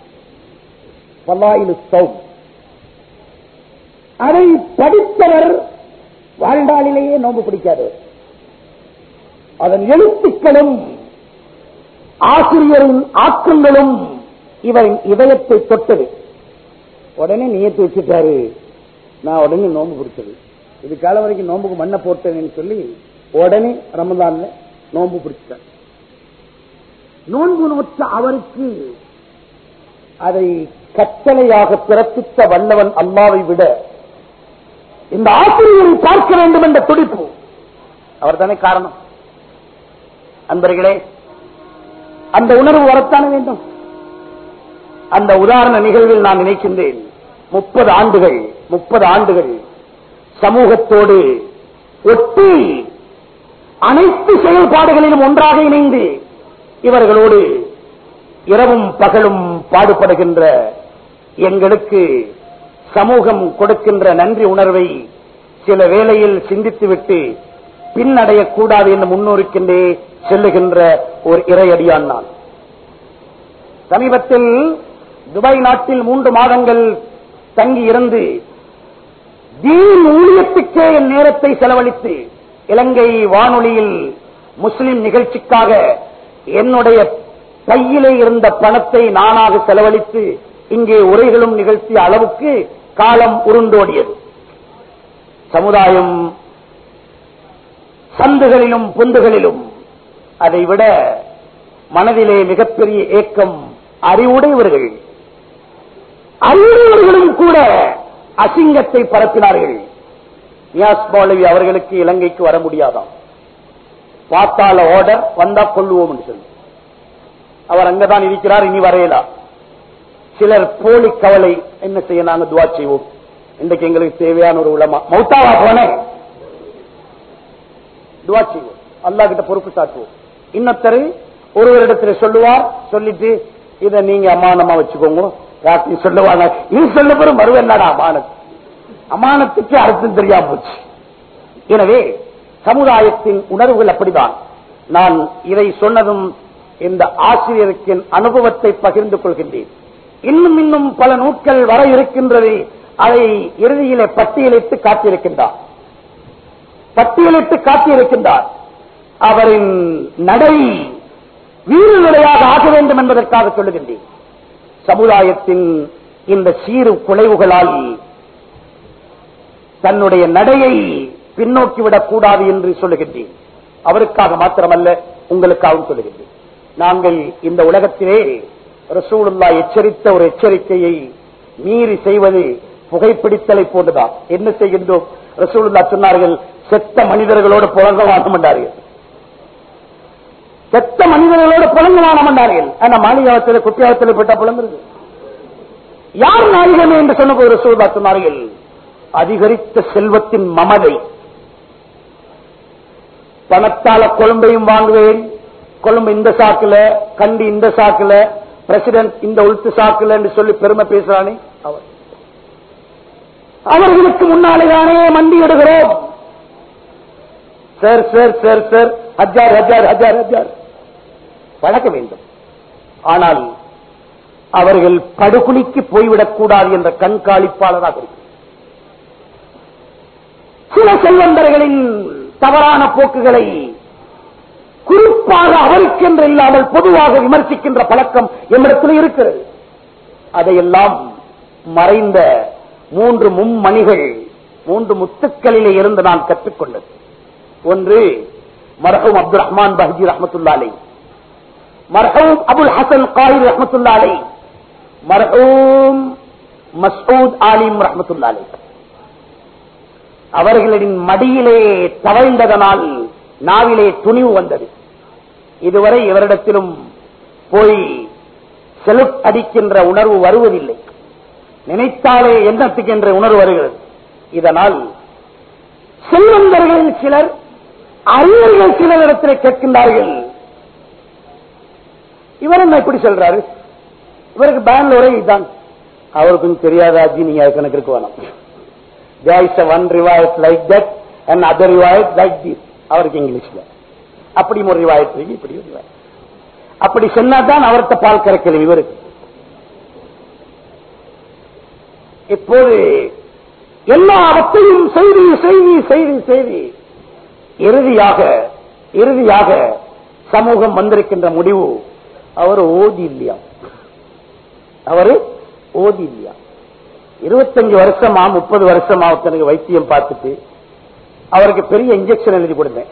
பல்லாயிலு சௌம். அதை படித்தவர் வாழ்நாளிலேயே நோன்பு பிடிக்காது. அதன் எழுத்துக்களும் ஆசிரியரின் ஆக்கங்களும் இவரின் இதயத்தை தொட்டது. உடனே நியத்து வச்சுட்டாரு. நான் உடனே நோன்பு பிடிச்சது. இது காலம் வரைக்கும் நோன்புக்கு மண்ணை போட்டேன்னு சொல்லி உடனே ரமதான்ல நோன்பு பிடிச்சிட்டேன். நோன்பு நோற்ற அவருக்கு அதை கட்டளையாக பிறப்பித்த வல்லவன் அல்லாவை விட இந்த ஆசிரியரை பார்க்க வேண்டும் என்ற துடிப்பு அவர் தானே காரணம். அன்பர்களே அந்த உணர்வு வரத்தான வேண்டும்? அந்த உதாரண நிகழ்வில் நான் நினைக்கின்றேன். முப்பது ஆண்டுகள் முப்பது ஆண்டுகள் சமூகத்தோடு ஒட்டி அனைத்து செயல்பாடுகளிலும் ஒன்றாக இணைந்து இவர்களோடு இரவும் பகலும் பாடுபடுகின்ற எங்களுக்கு சமூகம் கொடுக்கின்ற நன்றி உணர்வை சில வேளையில் சிந்தித்துவிட்டு பின்னடையக்கூடாது என்று முன்னோருக்கின்றே செல்லுகின்ற ஒரு இறையடியான் நான். சமீபத்தில் துபாய் நாட்டில் மூன்று மாதங்கள் தங்கி இருந்து தீன் ஊழியத்துக்கே என் நேரத்தை செலவழித்து இலங்கை வானொலியில் முஸ்லிம் நிகழ்ச்சிக்காக என்னுடைய கையிலே இருந்த பணத்தை நானாக செலவழித்து இங்கே உரைகளும் நிகழ்த்திய அளவுக்கு காலம் உருண்டோடியது. சமுதாயம் சந்துகளிலும் பொந்துகளிலும் அதைவிட மனதிலே மிகப்பெரிய ஏக்கம் அறிவுடையவர்கள். அறிவுடையவர்களும் கூட அசிங்கத்தை பரப்பினார்கள். நியாஸ் மௌலவி அவர்களுக்கு இலங்கைக்கு வர முடியாதாம். பார்த்தால ஓடர் வந்தா கொள்ளுவோம் சொல்லி. அவர் அங்கதான் இருக்கிறார் இனி வரையலா. சிலர் போலி கவலை என்ன செய்ய நாங்க துவா செய்வோம். இன்றைக்கு எங்களுக்கு தேவையான ஒரு உலமா. மௌத்தாவா போனே? துவா செய்வோம். அல்லா கிட்ட பொறுப்பு சாட்டுவோம். இன்னொருத்தர் ஒருவரிடத்துல சொல்லுவார் சொல்லிட்டு இத நீங்க அமானமா வச்சுக்கோங்க. ராத்திரி சொல்லுவாங்க. நீ சொல்ல மறுவ என்னடா அமானம் அமானத்துக்கு அர்த்தம் தெரியாம போச்சு. எனவே சமுதாயத்தின் உணர்வுகள் அப்படிதான். நான் இதை சொன்னதும் இந்த ஆசிரியருக்கு அனுபவத்தை பகிர்ந்து கொள்கின்றேன். இன்னும் இன்னும் பல நூட்கள் வர இருக்கின்றது. அதை இறுதியிலே பட்டியலிட்டு காட்டியிருக்கின்றார். பட்டியலிட்டு காட்டியிருக்கின்றார். அவரின் நடை வீறு நிலையாக ஆக வேண்டும் என்பதற்காக சொல்லுகின்றேன். சமுதாயத்தின் இந்த சீரு குலைவுகளால் தன்னுடைய நடையை பின்னோக்கி விடக்கூடாது என்று சொல்லுகின்றேன். அவருக்காக மாத்திரமல்ல உங்களுக்காகவும் சொல்லுகின்றேன். நாங்கள் இந்த உலகத்திலே ரசூலுல்லா எச்சரித்த ஒரு எச்சரிக்கையை மீறி செய்வது புகைப்பிடித்தலை போன்றுதான். என்ன செய்கின்றோம்? ரசூலுல்லா சொன்னார்கள் செத்த மனிதர்களோடு புலங்கமான மாட்டார்கள் செத்த மனிதர்களோடு புலங்கமான மாட்டார்கள் ஆனா மாளிகாவத்தில் குட்டியாவத்தில் போட்டா புலங்குறது யார் நாளிகமே என்று சொன்ன ஒரு சூழ்பா சொன்னார்கள் அதிகரித்த செல்வத்தின் மமதை பணத்தால கொழும்பையும் வாங்குவேன். கொழும்பு இந்த சாக்குல கண்டி இந்த சாக்குல பிரசிடென்ட் இந்த உளுத்து சாக்குல என்று சொல்லி பெருமை பேசுறானே அவர். அவர்களுக்கு முன்னாலே தானே மண்டியிடுகிறோம் சார் சார் சார் சார் ஹஜார் ஹஜார் ஹஜார் ஹஜார் வழக்க வேண்டும். ஆனால் அவர்கள் படுகுழிக்கு போய்விடக்கூடாது என்ற கண்காணிப்பாளராக இருக்கு சில செல்வந்தர்களின் தவறான போக்குகளை குறிப்பாக அவருக்கென்று இல்லாமல் பொதுவாக விமர்சிக்கின்ற பழக்கம் என்னிடத்தில் இருக்கிறது. அதையெல்லாம் மறைந்த மூன்று மும்மணிகள் மூன்று முத்துக்களிலே இருந்து நான் கற்றுக்கொண்டது. ஒன்று மரஹூம் அப்துல் ரஹ்மான் பஹஜி ரஹமத்துல்லாலை. மரஹூம் அபுல் ஹசன் காயிர் ரஹமத்துல்லாலை. மரஹூம் மசூத் ஆலிம் ரஹமத்துல்லாலை. அவர்களின் மடியிலே தவழ்ந்ததனால் நாவிலே துணிவு வந்தது. இதுவரை இவரிடத்திலும் போய் செலுத்தடிக்கின்ற உணர்வு வருவதில்லை. நினைத்தாலே எண்ணத்துக்கு என்ற உணர்வு வருகிறது. இதனால் செல்வந்தர்களில் சிலர் அறிஞர்கள் சிலர் இடத்தில் கேட்கின்றார்கள். இவர் என்ன இப்படி சொல்றாரு? இவருக்கு பெங்களூரே இதுதான். அவருக்கும் தெரியாதாஜி நீங்க கணக்கு இருக்கு வேணாம் there is a one riwayat like that and other riwayat like this. அவருக்கு இங்கிலீஷ்ல. அப்படி ஒரு ரிவாயத் இருக்கு இப்படி ஒரு ரிவாயத் அப்படி சொன்னாதான் அவர்கிட்ட பால் கறக்கல இவருக்கு. இப்போது எல்லாவற்றையும் செய்தி செய்தி செய்தி செய்தி இறுதியாக இறுதியாக சமூகம் வந்திருக்கின்ற முடிவு அவர் ஓதி இல்லையா? அவரு ஓதி இல்லையா? இருபத்தஞ்சு வருஷமா முப்பது வருஷமா ஒருத்தனுக்கு வைத்தியம் பார்த்துட்டு அவருக்கு பெரிய இன்ஜெக்ஷன் எழுதி கொடுத்தேன்.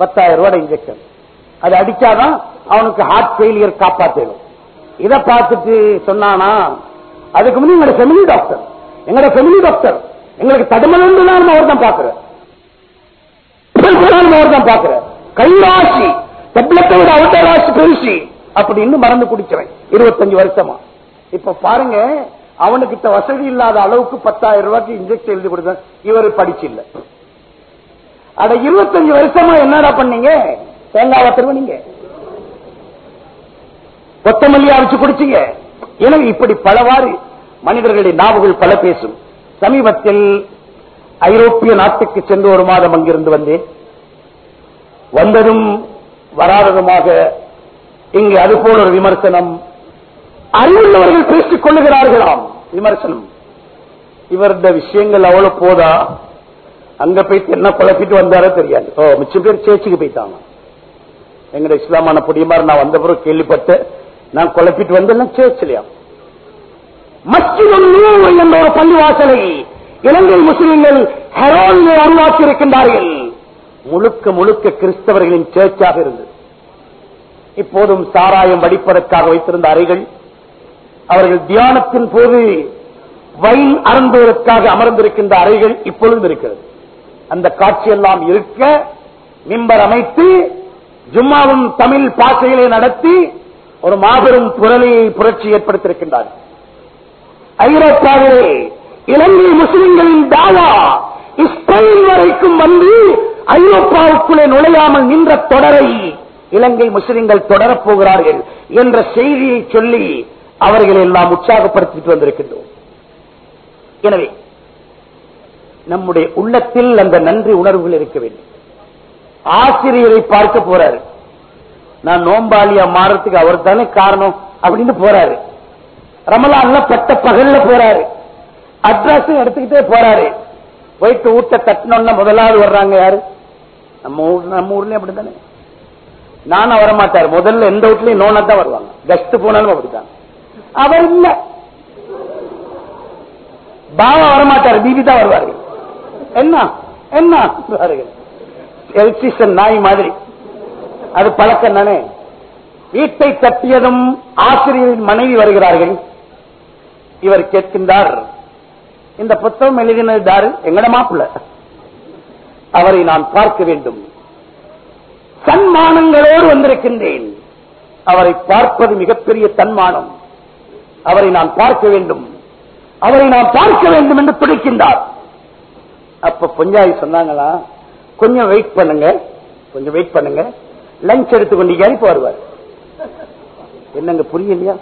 பத்தாயிரம் ரூபாய் இன்ஜெக்ஷன் அது அடிச்சாதான் அவனுக்கு ஹார்ட் ஃபெயிலியர் காப்பாற்றணும் இதை பார்த்துட்டு சொன்னானா அதுக்கு முன்னாடி எங்களோட ஃபெமிலி டாக்டர் எங்களோட ஃபெமிலி டாக்டர் எங்களுக்கு தடுமலன்னு அவர் தான் பாக்குறேன் அவர் தான் பாக்குறேன் கைராசி டெப்லெட்டை விட அவட்ட ராசி பெருசி. அப்படின்னு மறந்து குடிக்கிறேன் இருபத்தஞ்சு வருஷமா. இப்ப பாருங்க அவனுக்கிட்ட வசதி இல்லாத அளவுக்கு பத்தாயிரம் ரூபாய்க்கு இன்ஜெக்ஷன் எழுதி கொடுத்த இவர் படிச்சு இல்ல அட இருபத்தஞ்சு வருஷமா என்னடா பண்ணீங்க? தேங்காய் திருவனீங்க? கொத்தமல்லி அரைச்சு குடிச்சீங்க? எனவே இப்படி பலவாறு மனிதர்களின் நாவுகள் பல பேசும். சமீபத்தில் ஐரோப்பிய நாட்டுக்கு சென்று ஒரு மாதம் அங்கிருந்து வந்தேன். வந்ததும் வராததுமாக இங்கு அதுபோல் ஒரு விமர்சனம் அறிவுள்ளவர்கள் பேசிக் கொள்ளுகிறார்களாம். விமர்சனம். இவருடைய விஷயங்கள் அவ்வளவு போதா? அங்க போயிட்டு என்ன குழப்பிட்டு வந்தாரோ தெரியாது. ஓ மிச்சம் பேர் சேச்சுக்கு போயிட்டாங்க. எங்கட இஸ்லாமான புடிமாறு நான் வந்த பிறகு கேள்விப்பட்டு நான் குழப்பிட்டு வந்தேன் சேர்ச்சிலையா மஸ்ஜிதுல் நூர் என்ற ஒரு பள்ளிவாசலை இலங்கை முஸ்லிம்கள் ஹெரோனியை உருவாக்கி இருக்கின்றார்கள் முழுக்க முழுக்க கிறிஸ்தவர்களின் சேர்ச்சாக இருந்தது. இப்போதும் சாராயம் வடிப்பதற்காக வைத்திருந்த அறைகள் அவர்கள் தியானத்தின் போது வயல் அறந்துவதற்காக அமர்ந்திருக்கின்ற அறைகள் இப்பொழுது இருக்கிறது. அந்த காட்சியெல்லாம் இருக்க மிம்பர் அமைத்து ஜும்மாவும் தமிழ் பாசைகளை நடத்தி ஒரு மாபெரும் புரளியை புரட்சி ஏற்படுத்தியிருக்கின்றார். ஐரோப்பாவிலே இலங்கை முஸ்லிம்களின் தாவா இஸ்ரேல் வரைக்கும் வந்து ஐரோப்பாவுக்குள்ளே நுழையாமல் நின்ற தொடரை இலங்கை முஸ்லிம்கள் தொடரப் போகிறார்கள் என்ற செய்தியை சொல்லி அவர்களை எல்லாம் உற்சாகப்படுத்திட்டு வந்திருக்கின்றோம். எனவே நம்முடைய உள்ளத்தில் அந்த நன்றி உணர்வுகள் இருக்க வேண்டும். ஆசிரியரை பார்க்க போறாரு. நான் நோம்பாளியா மாறத்துக்கு அவர் தானே காரணம் அப்படின்னு போறாரு. ரமலான்ல பட்ட பகல்ல போறாரு. அட்ரஸ் எடுத்துக்கிட்டே போறாரு. போயிட்டு ஊட்ட தட்டினோம்னா முதலாவது வர்றாங்க யாரு? நம்ம ஊர் நம்ம ஊர்லயும் அப்படித்தானே. நானும் வரமாட்டார். முதல்ல எந்த வீட்லயும் நோனா தான் வருவாங்க. கஸ்ட் போனாலும் அப்படித்தான். அவர் இல்ல. பாவா வரமாட்டார் பிபி தான் வருவார்கள் என்ன? என்ன? எலக்ட்ரிஷன் நாய் மாதிரி. அது பழக்கம் தானே? வீட்டை தட்டியதும் ஆசிரியரின் மனைவி வருகிறார்கள். இவர் கேட்கின்றார் இந்த புத்தகம் எழுதினாரு எங்கட மாப்பிள்ள. அவரை நான் பார்க்க வேண்டும். சன்மானங்களோடு வந்திருக்கின்றேன். அவரை பார்ப்பது மிகப்பெரிய தன்மானம். அவரை நான் பார்க்க வேண்டும். அவரை நான் பார்க்க வேண்டும் என்று துடிக்கின்றார். அப்ப பொஞ்சாயி சொன்னாங்களா கொஞ்சம் வெயிட் பண்ணுங்க கொஞ்சம் வெயிட் பண்ணுங்க. லஞ்ச் எடுத்துக்கொண்டு அனுப்பி வருவார். என்னங்க புரியலையா?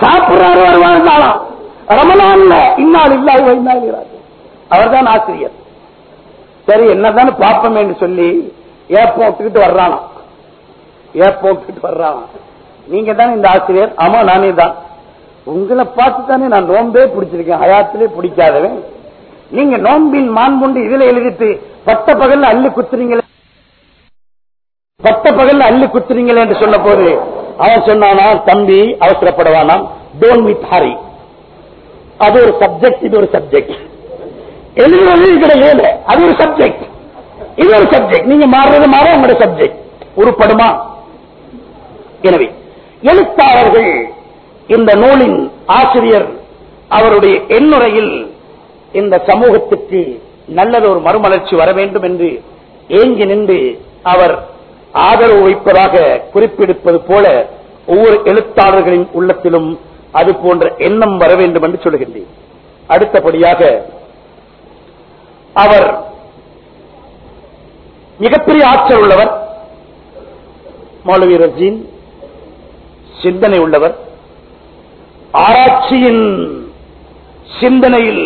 சாப்பிடுறாரு வருவார் ரமலான்ல இன்னால் இல்லாத இந்நாள் அவர் தான் ஆசிரியர். சரி என்னதான் பார்ப்போம் என்று சொல்லி ஏப்போட்டுக்கிட்டு வர்றானா ஏப்போட்டுக்கிட்டு வர்றானா நீங்க தான் இந்த ஆசிரியர்? ஆமா நானே தான் உங்களை பார்த்து தானே நான் நோம்பே பிடிச்சிருக்கேன் ஹயாத்திலே பிடிக்காதவன். நீங்க நோம்பின் மாண்புண்டு இதுல எழுதிட்டு பட்ட பகல்ல அள்ளி குத்துறீங்களே. பட்ட பகல்ல அள்ளி குத்துறீங்களே என்று சொன்ன போது அவன் சொன்னானா தம்பி அவசரப்படவானாம் டோன் வித் ஹரி அது ஒரு சப்ஜெக்ட் இது ஒரு சப்ஜெக்ட் எழுதுறது கிடையாது அது ஒரு சப்ஜெக்ட் இது ஒரு சப்ஜெக்ட் நீங்க மாறுறது மாற உங்களுடைய சப்ஜெக்ட் உருப்படுமா? எனவே எழுத்தாளர்கள் இந்த நூலின் ஆசிரியர் அவருடைய எண்ணுரையில் இந்த சமூகத்திற்கு நல்லது ஒரு மறுமலர்ச்சி வர வேண்டும் என்று ஏங்கி நின்று அவர் ஆதரவு வைப்பதாக குறிப்பிடுப்பது போல ஒவ்வொரு எழுத்தாளர்களின் உள்ளத்திலும் அது போன்ற எண்ணம் வர வேண்டும் என்று சொல்லுகின்றேன். அடுத்தபடியாக அவர் மிகப்பெரிய ஆற்றல் உள்ளவர் மௌலவி ரஜீன் சிந்தனை உள்ளவர். ஆராய்ச்சியின் சிந்தனையில்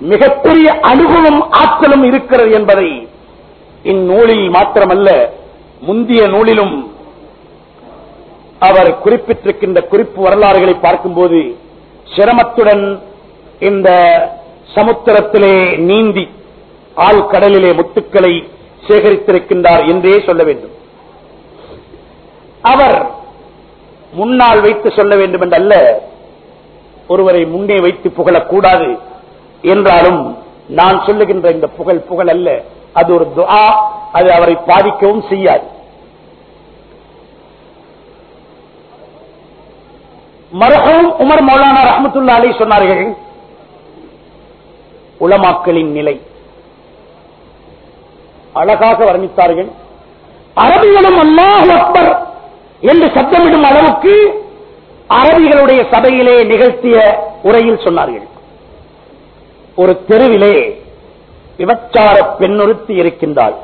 மிகப்பெரிய அனுபவம் ஆற்றலும் இருக்கிறது என்பதை இந்நூலில் மாத்திரமல்ல முந்திய நூலிலும் அவர் குறிப்பிட்டிருக்கின்ற குறிப்பு வரலாறுகளை பார்க்கும்போது சிரமத்துடன் இந்த சமுத்திரத்திலே நீந்தி ஆழ்கடலிலே முத்துக்களை சேகரித்திருக்கின்றார் என்றே சொல்ல வேண்டும். அவர் முன்னால் வைத்து சொல்ல வேண்டும் என்றல்ல ஒருவரை முன்னே வைத்து புகழக்கூடாது என்றாலும் நான் சொல்லுகின்ற இந்த புகழ் புகழ் அல்ல. அது ஒரு துஆ அது அவரை பாதிக்கவும் செய்யாது. மரஹூம் உமர் மௌலானா ரஹமத்துல்லா அலி சொன்னார்கள் உலமாக்களின் நிலை. அழகாக வர்ணித்தார்கள் அரபிகளும் அல்லாஹ் அக்பர் என்று சத்தமிடும் அளவுக்கு அரபிகளுடைய சபையிலே நிகழ்த்திய உரையில் சொன்னார்கள். ஒரு தெருவிலே விபச்சார பெண்ணொருத்தி இருக்கின்றாள்.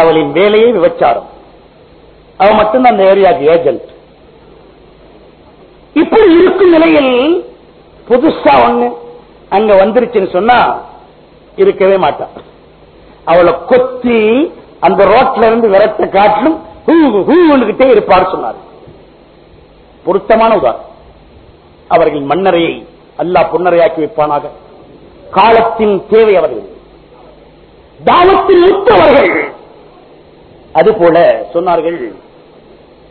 அவளின் வேலையே விபச்சாரம். அவ மட்டும்தான் அந்த ஏரியாக்கு ஏஜென்ட் இப்படி இருக்கும் நிலையில் புதுசா ஒண்ணு அங்க வந்துருச்சுன்னு சொன்னா இருக்கவே மாட்டான் அவளை கொத்தி அந்த ரோட்ல இருந்து விரட்ட காட்டிலும் ஹூண்டுகிட்டே இருப்பார் சொன்னார். பொருத்தமான உதாரணம். அவர்கள் மன்னரையை அல்லாஹ் பொன்னரையாக்கி வைப்பானாக. காலத்தின் தேவை அவர்கள். தாவத்தில் இருப்பவர்கள் அதுபோல சொன்னார்கள்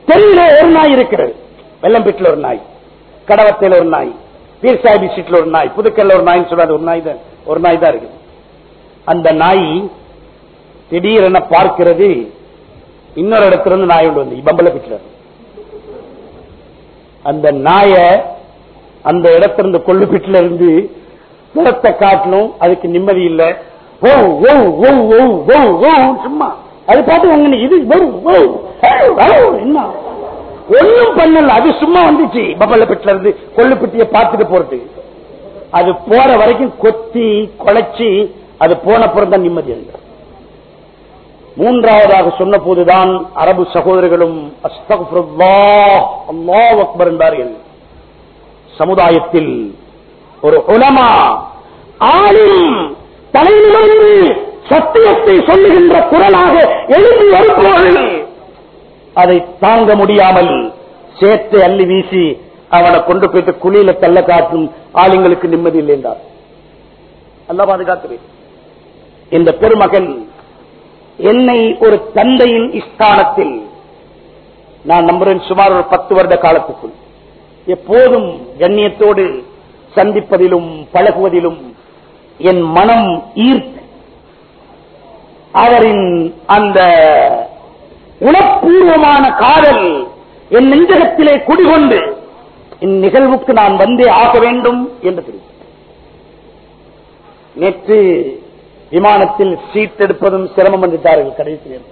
தெருவில் ஒரு நாய் இருக்கிறது. வெள்ளம்பேட்டில் ஒரு நாய் கடவத்தையில் ஒரு நாய் பீர் சாஹிபி ஸ்ட்ரீட்ல ஒரு நாய் புதுக்கல்ல ஒரு நாய்னு சொல்லாது ஒரு நாய் தான் ஒரு நாய் தான் இருக்கு அந்த நாய் திடீரென பார்க்கிறது இன்னொரு இடத்துல இருந்து நாய் ஒன்று வந்து பம்பல இருந்து அந்த நாய அந்த இடத்திலிருந்து கொள்ளுப்பிட்டில இருந்து நிறத்தை காட்டணும் அதுக்கு நிம்மதி இல்லை. ஓ ஓ ஓ ஓ ஓ ஓ சும்மா. அது பார்த்து உங்க இது ஓ, ஓ, என்ன? ஒண்ணும் பண்ணல. அது சும்மா வந்துச்சு. பம்பலப்பட்டில இருந்து கொள்ளுப்பிட்டிய பார்த்துட்டு போறது அது போற வரைக்கும் கொத்தி கொலைச்சி அது போன புறம் தான் நிம்மதி இல்லை மூன்றாவதாக சொன்ன போதுதான் அரபு சகோதரர்களும் அக்பர் என்றார்கள் சமுதாயத்தில் ஒரு உலமா ஆளும் தலைநிமிர்ந்து சத்தியத்தை சொல்லுகின்ற குரலாக எழுதி வருபவர்கள் அதை தாங்க முடியாமல் சேத்தை அள்ளி வீசி அவனை கொண்டு போயிட்டு குழியில தள்ள காட்டும் ஆளுங்களுக்கு நிம்மதி இல்லை என்றார். அல்ல பாதுகாக்கிறேன் இந்த பெருமகன் என்னை ஒரு தந்தையின் ஸ்தானத்தில் நான் நம்புறேன் சுமார் ஒரு பத்து வருட காலத்துக்குள். எப்போதும் கண்ணியத்தோடு சந்திப்பதிலும் பழகுவதிலும் என் மனம் ஈர்த்து அவரின் அந்த உணப்பூர்வமான காதல் என் நெஞ்சகத்திலே குடிகொண்டு இந்நிகழ்வுக்கு நான் வந்தே ஆக வேண்டும் என்று தெரியும் நேற்று விமானத்தில் சீட் எடுப்பதும் சிரமம் வந்துட்டார்கள் கடைசியில்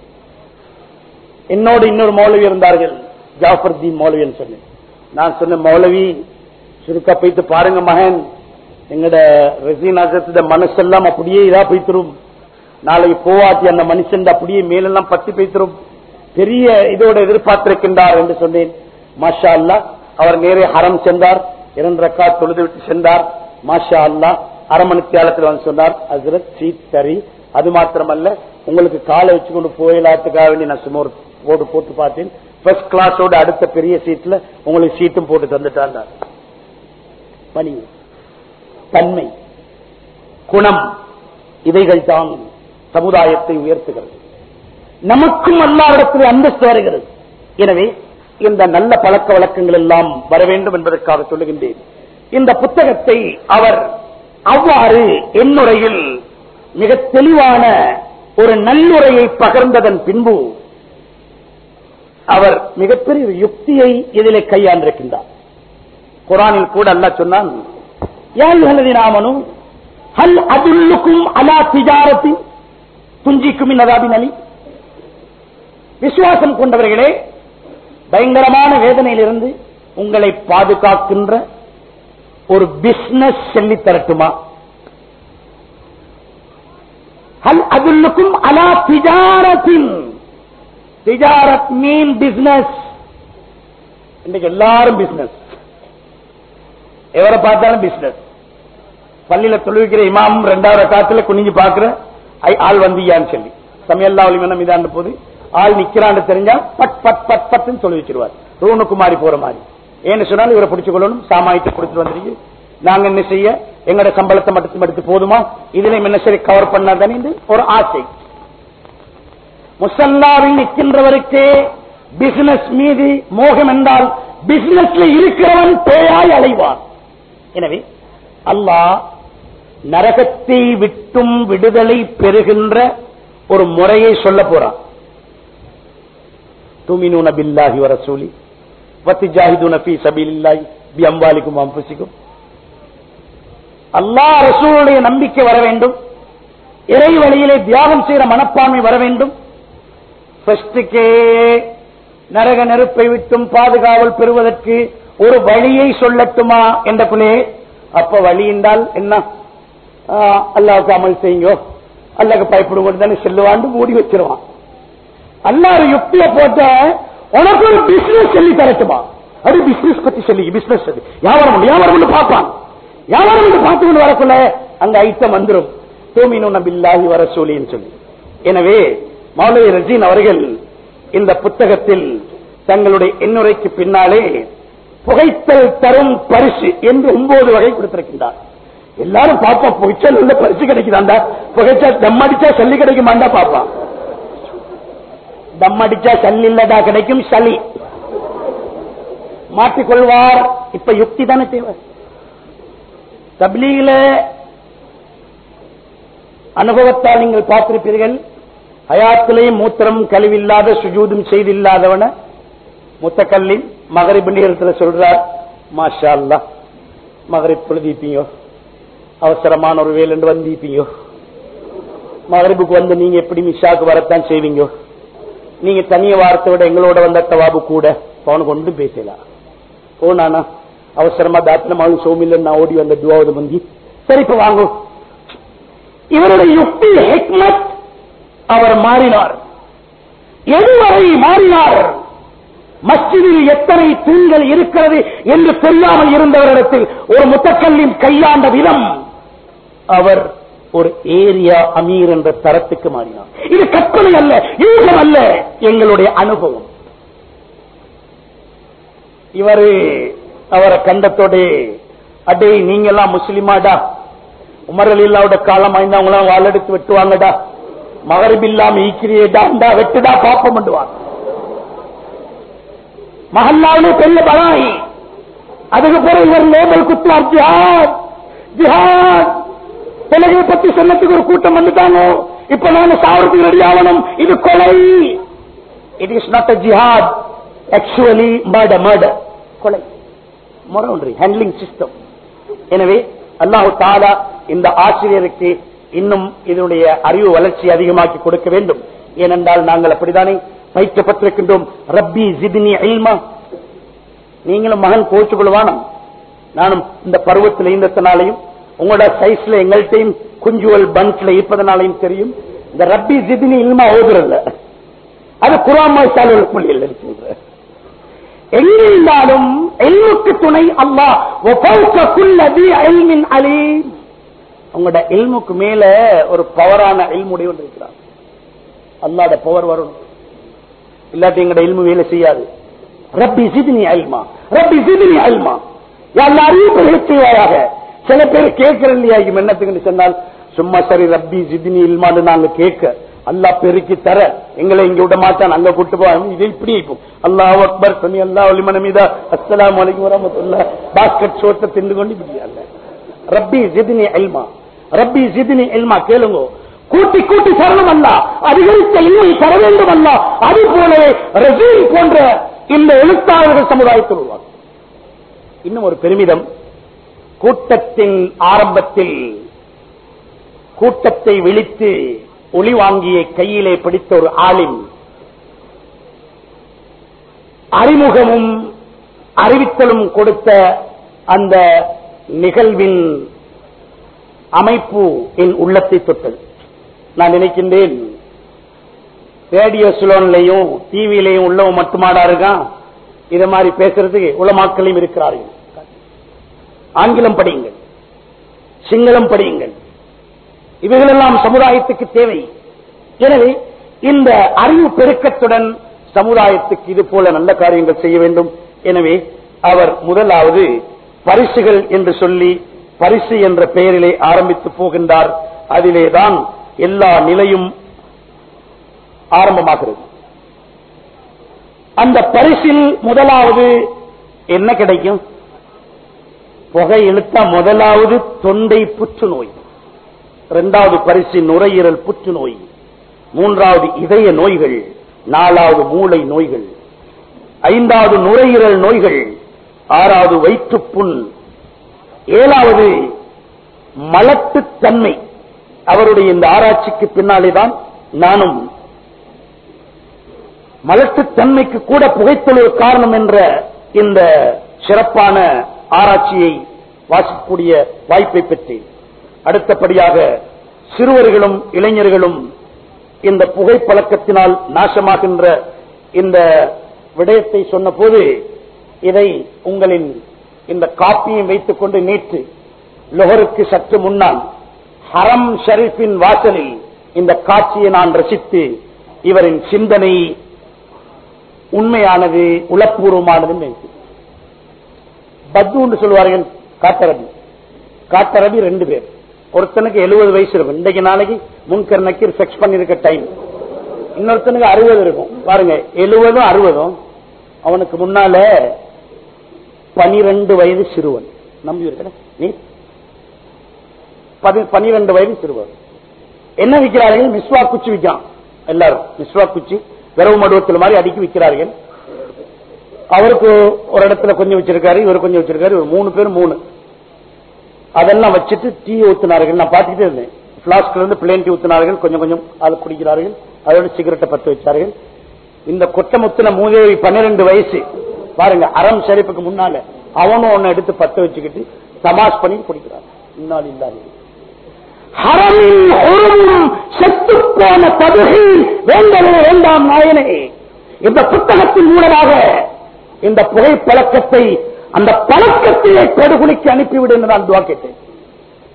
என்னோடு இன்னொரு மௌலவி இருந்தார்கள் ஜாஃபர்தீன் மௌலவி சொன்னேன். நான் சொன்ன மௌலவி சுருக்கா போயிட்டு பாருங்க மகன் எங்கட ரெசினாசத்துல மனசெல்லாம் அப்படியே இதா போய்த்திரும். நாளைக்கு போவாத்தி அந்த மனுஷன் அப்படியே மேலெல்லாம் பத்தி போய்த்திரும். பெரிய இதோட எதிர்பார்த்திருக்கின்றார் என்று சொன்னேன். மாஷா அல்லா அவர் நேரே ஹரம் சென்றார் இரண்டு ரக்கா தொழுது விட்டு சென்றார். மாஷா அல்லா அரை தியாலத்தில் வந்து சொன்னார் அசரத் சீத்தரி சரி. அது மாத்திரமல்ல உங்களுக்கு காலை வச்சு கொண்டு போயிலாத்துக்காக வேண்டி நான் சும்மா ஒரு போட்டு போட்டு பார்த்தேன். ஃபர்ஸ்ட் கிளாஸோட அடுத்த பெரிய சீட்ல உங்களுக்கு சீட்டும் போட்டு தந்துட்டாங்க. பணி தன்மை குணம் இவைகள் தான் சமுதாயத்தை உயர்த்துகிறது. நமக்கும் அல்லாவிடத்தில் அந்தஸ்து வருகிறது. எனவே இந்த நல்ல பழக்க வழக்கங்கள் எல்லாம் வர வேண்டும் என்பதற்காக சொல்லுகின்றேன். இந்த புத்தகத்தை அவர் அவ்வாறு என்னுரையில் மிக தெளிவான ஒரு நல்லுரையை பகர்ந்ததன் பின்பு அவர் மிகப்பெரிய யுக்தியை இதிலே கையாண்டிருக்கின்றார். குரானில் கூட அல்ல சொன்னான் நாமனும் ஹல் அதுல்லுக்கும் அலா திஜாரத்தின் துஞ்சிக்கும் இந்நதாபின் அலி விசுவாசம் கொண்டவர்களே பயங்கரமான வேதனையிலிருந்து உங்களை பாதுகாக்கின்ற ஒரு பிசினஸ் சொல்லி தரட்டுமா? ஹல் அலா திஜாரத்தின் திஜாரத் மீன் பிசினஸ் இன்னைக்கு எல்லாரும் பிசினஸ் எவரை பார்த்தாலும் பிசினஸ் பள்ளியில தொழுவிக்கிற இமாம் ரெண்டாவது காத்துல குனிஞ்சு பாக்குற ஆள் வந்தியான்னு சொல்லி. சமையல்லா ஒளிமனம் இதான போது. ஆள் நிக்கிறான்னு தெரிஞ்சா பட் பட் பட் பட்னு சொல்லி வச்சிருவார். ரூணுக்குமாரி போற மாதிரி. ஏன்னு சொன்னால் இவரை பிடிச்சு கொள்ளணும் சாமாயத்தை கொடுத்துட்டு வந்துருக்கு நாங்க என்ன செய்ய? எங்கட சம்பளத்தை மட்டும் எடுத்து போதுமா? இதுல என்ன சரி கவர் பண்ணாதானே ஒரு ஆசை. முசல்லாவில் நிற்கின்றவருக்கே பிசினஸ் மீது மோகம் என்றால் பிசினஸ்ல இருக்கிறவன் பேயாய் அலைவான். எனவே அல்லாஹ் நரகத்தை விட்டும் விடுதலை பெறுகின்ற ஒரு முறையை சொல்ல போறான். துமினூன வர வரசூலி வத்தி ரசூலுடைய நம்பிக்கை வர வேண்டும். இறை வழியிலே தியாகம் செய்கிற மனப்பான்மை வர வேண்டும். நரக நெருப்பை விட்டும் பாதுகாவல் பெறுவதற்கு ஒரு வழியை சொல்லட்டுமா என்ற பிள்ளை அப்ப வழி என்றால் என்ன அல்லாவுக்கு அமல் செய்யோ அல்லாக்கு பயப்படுவோம் தானே செல்லுவாண்டு மூடி வச்சிருவான் அல்லா ஒரு யுக்திய போட்ட உனக்கு ஒரு பிசினஸ் சொல்லி தரட்டுமா? அது பிசினஸ் பத்தி சொல்லி பிசினஸ் வியாபாரம் வியாபாரம் பார்ப்பான். வியாபாரம் பார்த்து கொண்டு வரக்குள்ள. அங்க ஐட்டம் வந்துடும் தூமினு நபில்லாஹி வர சூழின்னு சொல்லி. எனவே மௌலவி ரஜீன் அவர்கள் இந்த புத்தகத்தில் தங்களுடைய எண்ணுரைக்கு பின்னாலே புகைத்தல் தரும் பரிசு என்று ஒன்பது வகை கொடுத்திருக்கின்றார். எல்லாரும் பார்ப்போம் புகைச்சல் பரிசு கிடைக்குதாண்டா? புகைச்சா தம் அடிச்சா கிடைக்குமாண்டா? பார்ப்பான். தம் அடிச்சா சல்லி இல்லதா கிடைக்கும் சளி. மாற்றிக்கொள்வார். இப்ப யுக்தி தானே தேவை. தப்லீகில அனுபவத்தால் நீங்கள் பார்த்திருப்பீர்கள் ஹயாத்திலேயும் மூத்திரம் கழிவில்லாத சுஜூதும் செய்தில்லாதவன முத்தக்கல்லின் மகரிப் நேரத்தில் சொல்றார் மாஷா அல்லா மகரிப் பொழுதிப்பீங்க அவசரமான ஒரு வேலை என்று வந்திப்பீங்க மகரிப்புக்கு வந்து நீங்க எப்படி மிஷாக்கு வரத்தான் செய்வீங்க. நீங்க தனிய வாரத்தை விட எங்களோட வந்த தவாபு கூட அவனுக்கு ஒன்றும் பேசலாம் போனானா அவசரமா தாத்தனமாவும் சோமில்ல நான் ஓடி வந்த துவாவது மந்தி. சரி இப்ப வாங்கும் இவருடைய யுக்தி ஹெக்மத் அவர் மாறினார். எதுவரை மாறினார்? மஸ்ஜிதில் எத்தனை தூண்கள் இருக்கிறது என்று தெரியாமல் இருந்தவரிடத்தில் ஒரு முத்தக்கல்லின் கையாண்ட விதம் அவர் ஒரு ஏரியா அமீர் என்ற தரத்துக்கு மாறினார் இது கற்பனை அல்ல யூகம் அல்ல எங்களுடைய அனுபவம். இவரு அவரை கண்டத்தோட அடே நீங்க எல்லாம் முஸ்லிமாடா? உமர் அலில்லாவோட காலம் வாய்ந்தவங்களாம் வாழெடுத்து வெட்டுவாங்கடா? மகரிப் இல்லாம ஈக்கிரியேடா வெட்டுடா பாப்பம் பண்ணுவாங்க மஹல்லாவிலே பெரிய பலாயி. அதுக்கு பிறகு இவர் லேபல் குத்துவார் ஜிஹாத் ஜிஹாத். தொலகை பத்தி சொன்னதுக்கு ஒரு கூட்டம் வந்துட்டாங்க. இப்ப நாங்க சாவரத்துக்கு ரெடி ஆகணும். இது கொலை. இட் இஸ் நாட் அ ஜிஹாத் ஆக்சுவலி மர்டர் மர்டர் கொலை. முறை ஹேண்ட்லிங் சிஸ்டம் எனவே அல்லாஹு தாலா இந்த ஆசிரியருக்கு இன்னும் இதனுடைய அறிவு வளர்ச்சி அதிகமாக்கி கொடுக்க வேண்டும். ஏனென்றால் நாங்கள் அப்படித்தானே வைக்கப்பட்டிருக்கின்றோம். ரப்பி ஜிதினி அல்மா நீங்களும் மகன் கோச்சு கொள்வானம் நானும் இந்த பருவத்தில் இருந்ததுனாலையும் உங்களோட சைஸ்ல எங்கள்கிட்டையும் குஞ்சுவல் பன்ஸ்ல இருப்பதனாலையும் தெரியும். இந்த ரப்பி ஜிதினி இல்மா ஓதுறல்ல அது குராமாசால புள்ளியில் இருக்கின்ற எங்க இருந்தாலும் எல்முக்கு துணை அல்லா அலீம். உங்களோட எல்முக்கு மேல ஒரு பவரான எல்முடைய ஒன்று இருக்கிறார் அல்லாத பவர் வரும் இல்லாட்டி எங்கட எல்மு வேலை செய்யாது. ரப்பி சிதினி அல்மா ரப்பி சிதினி அல்மா எல்லாரையும் செய்வாராக? சில பேர் கேட்கிற இல்லையா என்னத்துக்குன்னு சொன்னால் சும்மா சரி ரப்பி சிதினி இல்மான்னு நாங்க கேட்க. அல்லா பெருக்கி தர. எங்களை இங்க விட மாட்டான். அங்க கூட்டு போவோம் இது இப்படி இருக்கும். அல்லாஹ் அக்பர் சொன்னி அல்லா ஒலிமனமீதா அஸ்லாம் வலைக்கும் வரமத்துல்லா பாஸ்கெட் சோட்டை திண்டு கொண்டு இப்படி அல்ல ரப்பி ஜிதினி அல்மா ரப்பி ஜிதினி அல்மா கேளுங்க. கூட்டி கூட்டி சரணம் அல்ல அதிகரித்த இல்லை தர வேண்டும் அல்ல அது போலவே ரஜீல் போன்ற இந்த எழுத்தாளர்கள் சமுதாயத்தில் உருவாக்கும் இன்னும் ஒரு பெருமிதம். கூட்டத்தின் ஆரம்பத்தில் கூட்டத்தை விழித்து ஒளி வாங்கிய கையிலே பிடித்த ஒரு ஆளின் அறிமுகமும் அறிவித்தலும் கொடுத்த அந்த நிகழ்வின் அமைப்பு என் உள்ளத்தை தொட்டது. நான் நினைக்கின்றேன் ரேடியோ சுலோன்லையும் டிவிலையும் உள்ளவன் மட்டுமாடா இருக்கான். இதை மாதிரி பேசுறதுக்கு உலமாக்களையும் இருக்கிறார்கள். ஆங்கிலம் படியுங்கள் சிங்களம் படியுங்கள். இவைகளெல்லாம் சமுதாயத்துக்கு தேவை. எனவே இந்த அறிவு பெருக்கத்துடன் சமுதாயத்துக்கு இது போல நல்ல காரியங்கள் செய்ய வேண்டும். எனவே அவர் முதலாவது பரிசுகள் என்று சொல்லி பரிசு என்ற பெயரிலே ஆரம்பித்து போகின்றார். அதிலேதான் எல்லா நிலையும் ஆரம்பமாகிறது. அந்த பரிசில் முதலாவது என்ன கிடைக்கும்? புகை இழுத்தா முதலாவது தொண்டை புற்றுநோய் இரண்டாவது பரிசு நுரையீரல் புற்றுநோய் மூன்றாவது இதய நோய்கள் நாலாவது மூளை நோய்கள் ஐந்தாவது நுரையீரல் நோய்கள் ஆறாவது வயிற்றுப்புண் ஏழாவது மலட்டுத்தன்மை. அவருடைய இந்த ஆராய்ச்சிக்கு பின்னாலேதான் நானும் மலட்டுத்தன்மைக்கு கூட புகைத்தொழில் காரணம் என்ற இந்த சிறப்பான ஆராய்ச்சியை வாசிக்கக்கூடிய வாய்ப்பை பெற்றேன். அடுத்தபடியாக சிறுவர்களும் இளைஞர்களும் இந்த புகைப்பழக்கத்தினால் நாசமாகின்ற இந்த விடயத்தை சொன்ன போது இதை உங்களின் இந்த காப்பியை வைத்துக் கொண்டு நேற்று லொஹருக்கு சற்று முன்னால் ஹரம் ஷரீஃபின் வாசலில் இந்த காட்சியை நான் ரசித்து இவரின் சிந்தனை உண்மையானது உளப்பூர்வமானது நினைத்தேன். பத்து சொல்லுவார்கள் காத்தரபி காத்தரபி ரெண்டு பேர். ஒருத்தனுக்கு எழுபது வயசு இருக்கும். இன்றைக்கு நாளைக்கு முன்கர் நக்கீர் செக்ஸ் பண்ணிருக்க டைம் இன்னொருத்தனுக்கு அறுபது இருக்கும். பாருங்க எழுபதும் அறுபதும் அவனுக்கு முன்னால பனிரெண்டு வயது சிறுவன். நம்பி இருக்க நீ? பனிரெண்டு வயது சிறுவன். என்ன விற்கிறார்கள் மிஸ்வா குச்சி விற்கான் எல்லாரும். மிஸ்வா குச்சி விரவு மடுவத்தில் மாதிரி அடிக்கி விற்கிறார்கள் அவருக்கு ஒரு இடத்துல கொஞ்சம் வச்சிருக்காரு இவர் கொஞ்சம் வச்சிருக்காரு ஒரு மூணு பேர் மூணு. அதெல்லாம் வச்சுட்டு டீ ஊத்தினார்கள். நான் பார்த்துக்கிட்டே இருந்தேன். பிளாஸ்க்ல இருந்து பிளேன் டீ ஊத்தினார்கள். கொஞ்சம் கொஞ்சம் அதை குடிக்கிறார்கள். அதோட சிகரெட்டை பத்து வச்சார்கள். இந்த கொட்டை முத்தின மூதேவி பன்னிரெண்டு வயசு. பாருங்க அறம் செழிப்புக்கு முன்னால அவனும் ஒன்னு எடுத்து பத்து வச்சுக்கிட்டு தமாஷ் பண்ணி குடிக்கிறான். இன்னால் இல்லாத. செத்து போன பதுகை வேண்டவே வேண்டாம் நாயனே. இந்த புத்தகத்தின் மூலமாக இந்த புகைப்பழக்கத்தை அந்த பழக்கத்தையே படுகொலைக்கு அனுப்பிவிடு என்று நான் துவா கேட்டேன்.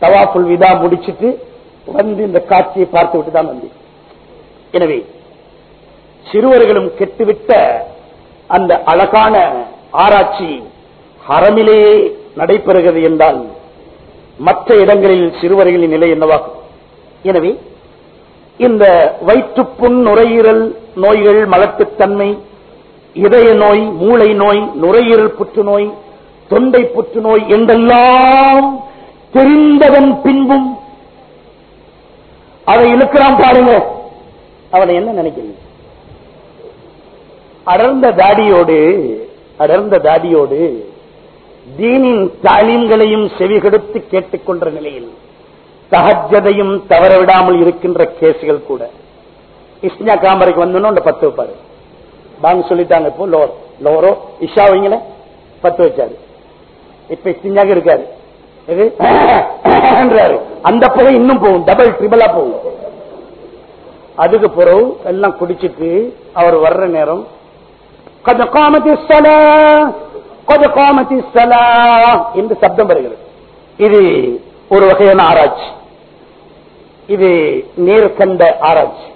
தவாஃபுல் விதா முடிச்சிட்டு வந்து இந்த காட்சியை பார்த்து விட்டு தான் வந்தேன். எனவே சிறுவர்களும் கெட்டுவிட்ட அந்த அழகான ஆராய்ச்சி ஹரமிலேயே நடைபெறுகிறது என்றால் மற்ற இடங்களில் சிறுவர்களின் நிலை என்னவாகும்? எனவே இந்த வயிற்றுப்புண் நுரையீரல் நோய்கள் மலட்டுத்தன்மை இதய நோய் மூளை நோய் நுரையீரல் புற்றுநோய் தொண்டை புற்றுநோய் என்றெல்லாம் தெரிந்தவன் பின்பும் அதை இழுக்கிறான் பாருங்க. அவனை என்ன நினைக்கிறீங்க அடர்ந்த தாடியோடு அடர்ந்த தாடியோடு தீனின் தாலீம்களையும் செவிகெடுத்து கேட்டுக்கொண்ட நிலையில் தகஜதையும் தவறவிடாமல் இருக்கின்ற கேசுகள் கூட. இஸ்னா காமரைக்கு வந்தோன்னு பத்து வைப்பாரு. பாங்க சொல்லிட்டாங்க இப்போ லோர் லோரோ இஷா வைங்கள பத்து வச்சாரு. இப்ப இஸ்திஞ்சாக இருக்காரு. இது அந்த புகை இன்னும் போகும் டபுள் ட்ரிபிளா போகும். அதுக்கு பிறகு எல்லாம் குடிச்சிட்டு அவர் வர்ற நேரம் கொஞ்சம் காமத்தி சலா கொஞ்சம் காமத்தி சலா என்று சப்தம் வருகிறது. இது ஒரு வகையான ஆராய்ச்சி. இது நேர் கண்ட ஆராய்ச்சி.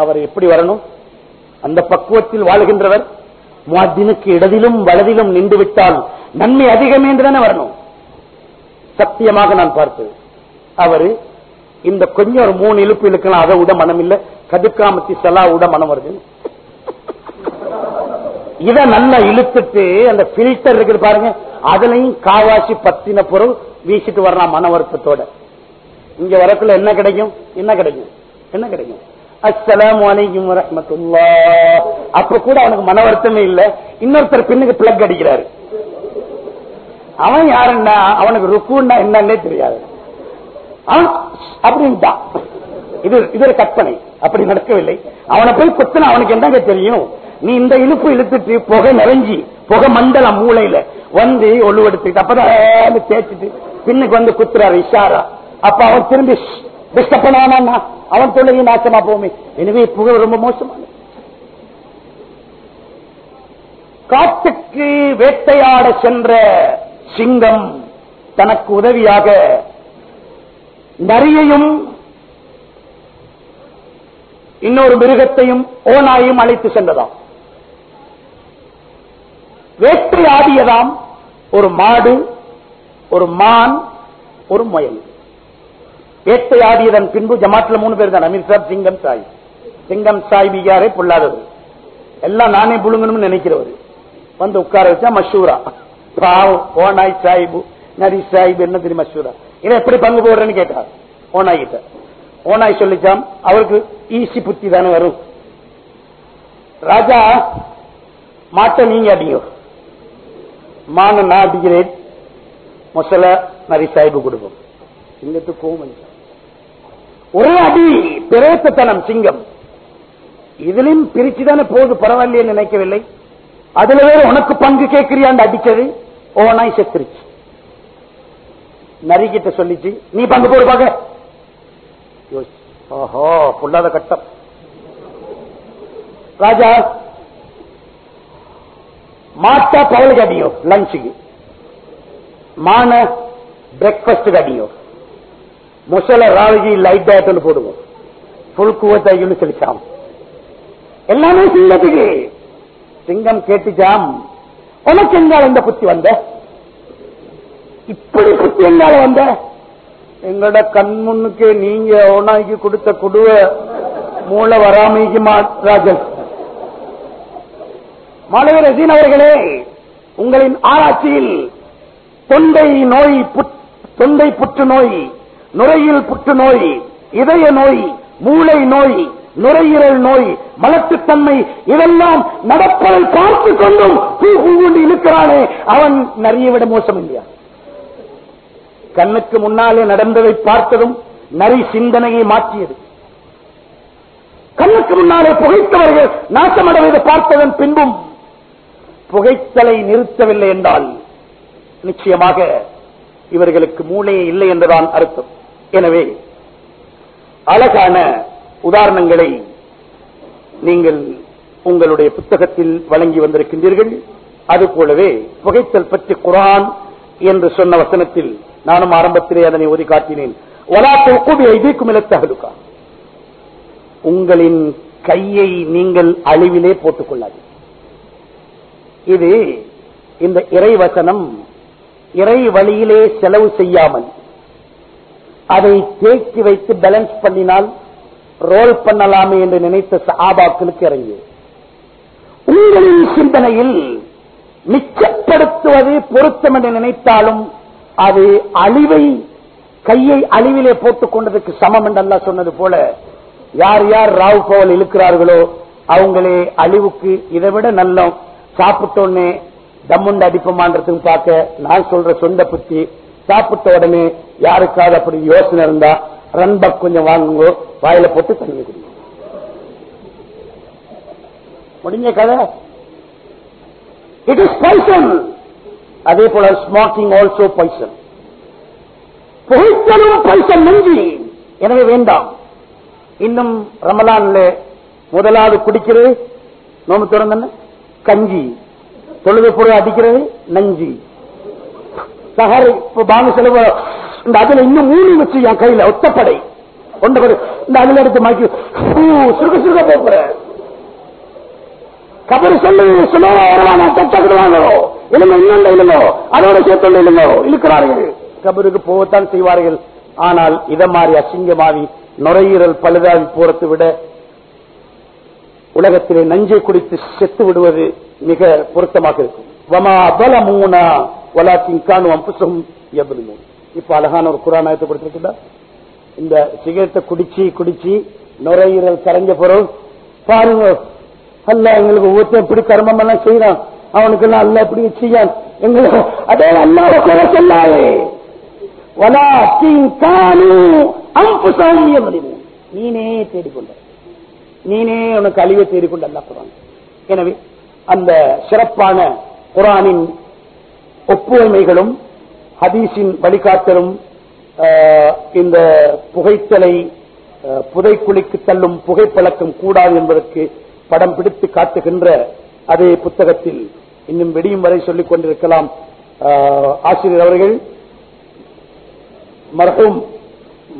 அவர் எப்படி வரணும்? அந்த பக்குவத்தில் வாழ்கின்றவர் முஅத்தினுக்கு இடதிலும் வலதிலும் நின்று விட்டால் நன்மை அதிகம் என்றுதானே வரணும். சத்தியமாக நான் பார்த்து அவரு இந்த கொஞ்சம் ஒரு மூணு இழுப்பு இழுக்கலாம் அதை விட மனம் இல்ல. கதுக்காமத்தி செல்லா விட மனம் வருது. இத நல்லா இழுத்துட்டு அந்த பில்டர் இருக்குது பாருங்க அதுலயும் காவாசி பத்தின பொருள் வீசிட்டு வரலாம் மன வருத்தத்தோட. இங்க வரக்குள்ள என்ன கிடைக்கும்? என்ன கிடைக்கும்? என்ன கிடைக்கும்? அஸ்லாம் அப்ப கூட அவனுக்கு மன வருத்தமே இல்ல. இன்னொருத்தர் பின்னுக்கு பிளக் அடிக்கிறாரு. அவன் யாருன்னா அவனுக்கு ருக்குன்னா என்னன்னே தெரியாது. அப்படின்ட்டான் இது இது ஒரு கற்பனை. அப்படி நடக்கவில்லை. அவனை போய் குத்துன அவனுக்கு என்னங்க தெரியும்? நீ இந்த இழுப்பு இழுத்துட்டு புகை நிறைஞ்சி புகை மண்டலம் மூளையில வந்து ஒழுவெடுத்துட்டு அப்பதான் தேய்ச்சிட்டு பின்னுக்கு வந்து குத்துறாரு இஷாரா. அப்ப அவன் திரும்பி டிஸ்டர்ப் பண்ணானா அவன் தொழிலையும் நாசமா போமே எனவே புகை ரொம்ப மோசமான காட்டுக்கு வேட்டையாட சென்ற சிங்கம் தனக்கு உதவியாக நரியையும் இன்னொரு மிருகத்தையும் ஓனாயும் அழைத்து சென்றதாம். வேட்டையாடியதாம் ஒரு மாடு ஒரு மான் ஒரு முயல். வேட்டையாடியதன் பின்பு ஜமாத்ல மூணு பேர் தான். அமீர் சாப் சிங்கம் சாய். சிங்கம் சாய் பிகாரே பொல்லாதவர் எல்லாம் நானே புழுங்கணும்னு நினைக்கிறவர். வந்து உட்கார வச்சா மஷூரா. பாவம் ஓனாய் சாயிபு நரி சாயிபு என்ன தெரியும் மஷூரா? இதை எப்படி பங்கு போடுறேன்னு கேட்டார் ஓனாய் கிட்ட. ஓனாய் சொல்லிச்சாம் அவருக்கு ஈசி புத்தி தானே வரும். ராஜா மாட்டை நீங்க அடிங்க. மான நான் அடிக்கிறேன். மொசல நரி சாயிபு கொடுக்கும். சிங்கத்துக்கு கோவம் ஒரே அடி பிரேத்தத்தனம் சிங்கம். இதுலயும் பிரிச்சுதானே போது பரவாயில்லையே நினைக்கவில்லை. அதுல வேற உனக்கு பங்கு கேட்கிறியாண்டு அடிச்சது ஓனாய் செத்துருச்சு நரிக்கிட்ட சொல்லிச்சு நீ பங்கு போடு பாக்க ஓஹோ பொல்லாத கட்டம். ராஜா மாட்டா பவலுக்கு அடியோ லஞ்சுக்கு மான பிரேக்பாஸ்டுக்கு அடியோ? முசல ராவஜி லைட் டயத்தில் போடுவோம். புல் குவத்தாய்க்குன்னு சொல்லிச்சாம் எல்லாமே சிங்கத்துக்கு. சிங்கம் கேட்டுச்சாம். உனக்கு எங்கால இந்த புத்தி வந்த? இப்படி புத்தி எங்கால வந்த? எங்களோட கண் முன்னுக்கு நீங்க ஓனாய்க்கு கொடுத்த குடுவ மூளை வராமைக்குமா ராஜன். மாணவர் ரசீன் அவர்களே உங்களின் ஆராய்ச்சியில் தொண்டை நோய் புற்- தொண்டை புற்றுநோய் நுரையில் புற்றுநோய் இதய நோய் மூளை நோய் நுரையீரல் நோய் மலட்டுத்தன்மை இதெல்லாம் நடப்பதை பார்த்து கொண்டும் பூ பூண்டு இழுக்கிறானே. அவன் நிறைய விட மோசம் இல்லையா கண்ணுக்கு முன்னாலே நடந்ததை பார்த்ததும் நரி சிந்தனையை மாற்றியது. கண்ணுக்கு முன்னாலே புகைத்தவர்கள் நாசமடைவதை பார்த்ததன் பின்பும் புகைத்தலை நிறுத்தவில்லை என்றால் நிச்சயமாக இவர்களுக்கு மூளையே இல்லை என்றுதான் அர்த்தம். எனவே அழகான உதாரணங்களை நீங்கள் உங்களுடைய புத்தகத்தில் வழங்கி வந்திருக்கின்றீர்கள். அதுபோலவே புகைத்தல் பற்றி குரான் என்று சொன்ன வசனத்தில் நானும் ஆரம்பத்திலே அதனை ஒதி காட்டினேன். உங்களின் கையை நீங்கள் அழிவிலே போட்டுக் கொள்ளாது இது இந்த இறைவசனம் இறை வழியிலே செலவு செய்யாமல் அதை தேக்கி வைத்து பேலன்ஸ் பண்ணினால் ரோல் பண்ணலாமே என்று நினைத்த சஹாபாக்களுக்கு இறங்கி உங்களின் சிந்தனையில் மிச்சப்படுத்துவது பொருத்தம் என்று நினைத்தாலும் அது அழிவை கையை அழிவிலே போட்டுக் கொண்டதுக்கு சமம் என்று சொன்னது போல யார் யார் ராவ் போவல் இழுக்கிறார்களோ அவங்களே அழிவுக்கு இதை விட நல்ல சாப்பிட்டோன்னே தம்முண்டு அடிப்பமான்றதுன்னு பார்க்க நான் சொல்ற சொந்த புத்தி சாப்பிட்ட உடனே யாருக்காவது அப்படி யோசனை இருந்தா ரன்பக் கொஞ்சம் வாங்குங்க வாயில போட்டு தண்ணி குடிங்க. முடிஞ்ச கதை? இட் இஸ் பைசன் அதே போல ஸ்மோக்கிங் ஆல்சோ பைசன் புகைத்தலும் பைசன் நெஞ்சி. எனவே வேண்டாம். இன்னும் ரமலான்ல முதலாவது குடிக்கிறது. நோம்பு திறந்த கஞ்சி. தொழுது பொருள் அடிக்கிறது? நஞ்சி. சகர் பானு செலவு இந்த அதுல இன்னும் மூணு வச்சு என் கையில ஒத்தப்படை. ஒன்றபடி இந்த அதுல எடுத்து மாக்கி சுருக்க சுருக்க போற. கபரு சொல்லு சுலோவா வருவாங்க தட்டக்கிடுவாங்களோ இல்லைங்க இன்னொன்று இல்லைங்கோ அதோட சேர்த்து இல்லைங்கோ இழுக்கிறார்கள். கபருக்கு போகத்தான் செய்வார்கள். ஆனால் இதை மாதிரி அசிங்கமாவி நுரையீரல் பழுதாவி போறத்தை விட உலகத்திலே நஞ்சை குடித்து செத்து விடுவது மிக பொருத்தமாக இருக்கும். வமா அபலமூனா வலாக்கின் காணு அம்புசம் எவ்வளவு இப்ப அழகான ஒரு குரான் ஆயத்தை கொடுத்திருக்குதா இந்த சிகரெட்டை குடிச்சு குடிச்சு நுரையீரல் கரைஞ்ச பிறகு பாருங்க. அல்ல எங்களுக்கு ஒவ்வொருத்தன் எப்படி கர்மம் எல்லாம் செய்யறான் அவனுக்கு எல்லாம் அல்ல எப்படி செய்யான். எங்களுக்கு அதே அல்லாத குறை சொல்லாதே. வலா காணு அம்புசம் எவ்வளவு நீனே தேடிக்கொண்ட. நீனே உனக்கு அழிவை தேடிக்கொண்டு அல்ல குரான். எனவே அந்த சிறப்பான குரானின் ஒப்புமைகளும் ஹதீஸின் வழிகாட்டலும் இந்த புகைத்தலை புதைக்குழிக்கு தள்ளும் புகைப்பழக்கம் கூடாது என்பதற்கு படம் பிடித்து காட்டுகின்ற அதே புத்தகத்தில் இன்னும் வெடியும் வரை சொல்லிக் கொண்டிருக்கலாம். ஆசிரியர் அவர்கள் மரஹூம்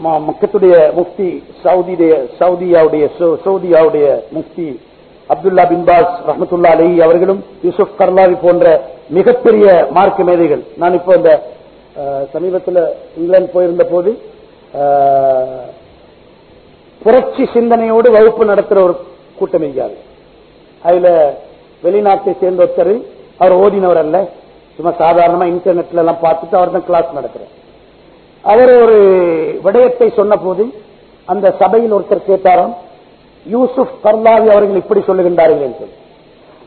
ம- மக்கத்துடைய முக்தி சவுதியுடைய சவுதியாவுடைய சவுதியாவுடைய முக்தி அப்துல்லா பின் பாஸ் ரஹமத்துல்லா அலி அவர்களும் யூசுப் கர்லாவி போன்ற மிகப்பெரிய மார்க்க மேதைகள். நான் இப்போ இந்த சமீபத்தில் இங்கிலாந்து போயிருந்த போது புரட்சி சிந்தனையோடு வகுப்பு நடத்துற ஒரு கூட்டம் இருக்காது அதுல வெளிநாட்டை சேர்ந்த ஒருத்தர் அவர் ஓதினவர் அல்ல. சும்மா சாதாரணமா இன்டர்நெட்ல எல்லாம் பார்த்துட்டு அவர் தான் கிளாஸ் நடக்கிறார் அவர் ஒரு விடயத்தை சொன்ன போது அந்த சபையில் ஒருத்தர் கேட்டாராம் யூசுப் கர்லாவி அவர்கள் இப்படி சொல்லுகின்றார்கள் என்று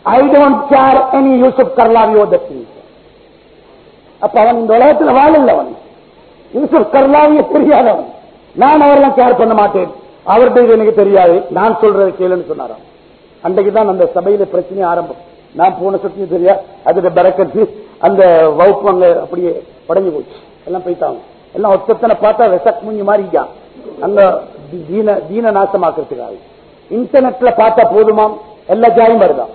I don't care any Yusuf கர்லாவி ஓதத்தி அப்ப அவன் இந்த உலகத்துல வாழல அவன் யூசுப் கர்லாவிய தெரியாதவன். நான் அவரெல்லாம் கேர் பண்ண மாட்டேன். அவர்கிட்ட எனக்கு தெரியாது. நான் சொல்றது கேளுன்னு சொன்னாராம். அன்றைக்கு தான் அந்த சபையில பிரச்சனை ஆரம்பம். நான் போன சுற்றி தெரியா? அதுல பறக்கத்து அந்த வகுப்பு அங்க அப்படியே உடஞ்சு போச்சு. எல்லாம் போயிட்டாங்க. எல்லாம் ஒத்தத்தனை பார்த்தா வெசக் முஞ்சி மாறிக்கான் அங்க தீன தீன நாசமாக்குறதுக்காக இன்டர்நெட்ல பார்த்தா போதுமாம். எல்லா ஜாயும் வருதான்.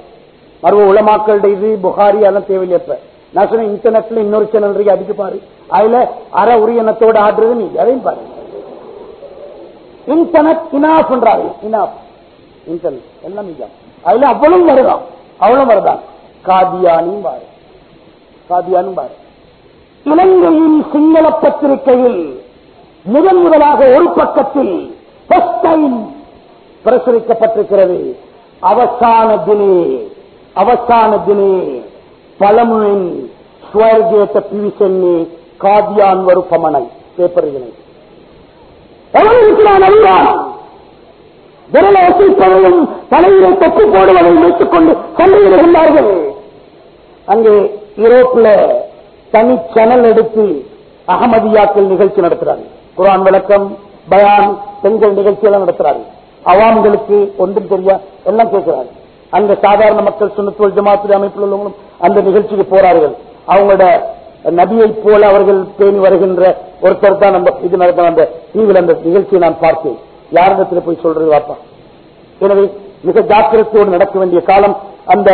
மருவ உலமாக்களுடைய இது புகாரி எல்லாம் தேவையில்லையப்ப நான் சொன்னேன் இன்டர்நெட்ல இன்னொரு சேனல் இருக்கு அதுக்கு பாரு. அதுல அற உரியனத்தோட ஆடுறது நீ அதையும் பாரு. இன்டர்நெட் இனாப் பண்றாரு இனாப் இன்டர்நெட் எல்லாம் அதுல அவ்வளவு வருதான். அவ்வளவு வருதான். காதியானும் பாரு. காதியானும் பாரு. இலங்கையின் சிங்கள பத்திரிகையில் முதன் முதலாக ஒரு பக்கத்தில் first time பிரசுரிக்கப்பட்டிருக்கிறது. அவசான தினே அவசான தினே பழமுனின் ஸ்வர்கேத்த பிவிசென்னி காதியான் வரும் பமனை பேப்பர்களை எவன் அறிவான் விரலை அசைப்பதையும் தலையிலே தொப்பு போடுவதை வைத்துக் கொண்டு சண்டையிடுகின்றார்கள் அங்கே யூரோப்ல தனி சேனல் எடுத்து அகமதியாக்கள் நிகழ்ச்சி நடத்துறாங்க. குரான் விளக்கம் பயான் பெண்கள் நிகழ்ச்சியெல்லாம் நடத்துறாங்க. அவாம்களுக்கு ஒன்றும் தெரியா? எல்லாம் கேட்கிறாங்க அந்த சாதாரண மக்கள் சுனத்துவல் ஜமாத்துடைய அமைப்பில் உள்ளவங்களும் அந்த நிகழ்ச்சிக்கு போறார்கள். அவங்களோட நபியை போல அவர்கள் பேணி வருகின்ற ஒருத்தர் தான் நம்ம இது நடந்த அந்த தீவில் அந்த நிகழ்ச்சியை நான் பார்த்தேன். யாரிடத்தில் போய் சொல்றது வாப்பா? எனவே மிக ஜாக்கிரதையோடு நடக்க வேண்டிய காலம் அந்த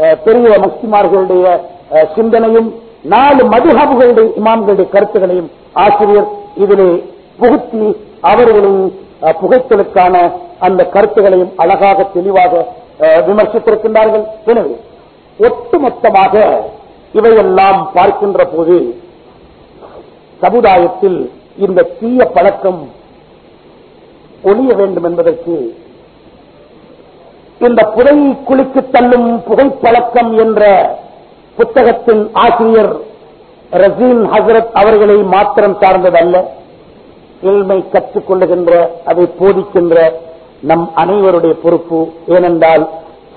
அஹ், பெரிய மஸ்திமார்களுடைய அஹ், சிந்தனையும் நாலு மதுஹபுகளுடைய இமாம்களுடைய கருத்துகளையும் ஆசிரியர் இதிலே புகுத்தி அவர்களின் புகைத்தலுக்கான அந்த கருத்துகளையும் அழகாக தெளிவாக விமர்சித்திருக்கின்றார்கள். எனவே ஒட்டுமொத்தமாக இவையெல்லாம் பார்க்கின்ற போது சமுதாயத்தில் இந்த தீய பழக்கம் ஒழிய வேண்டும் என்பதற்கு இந்த புதை குளிக்கு தள்ளும் புகைப்பழக்கம் என்ற புத்தகத்தின் ஆசிரியர் ரசீன் ஹசரத் அவர்களை மாத்திரம் சார்ந்ததல்ல. இல்மை கற்றுக் கொள்ளுகின்ற அதை போதிக்கின்ற நம் அனைவருடைய பொறுப்பு ஏனென்றால்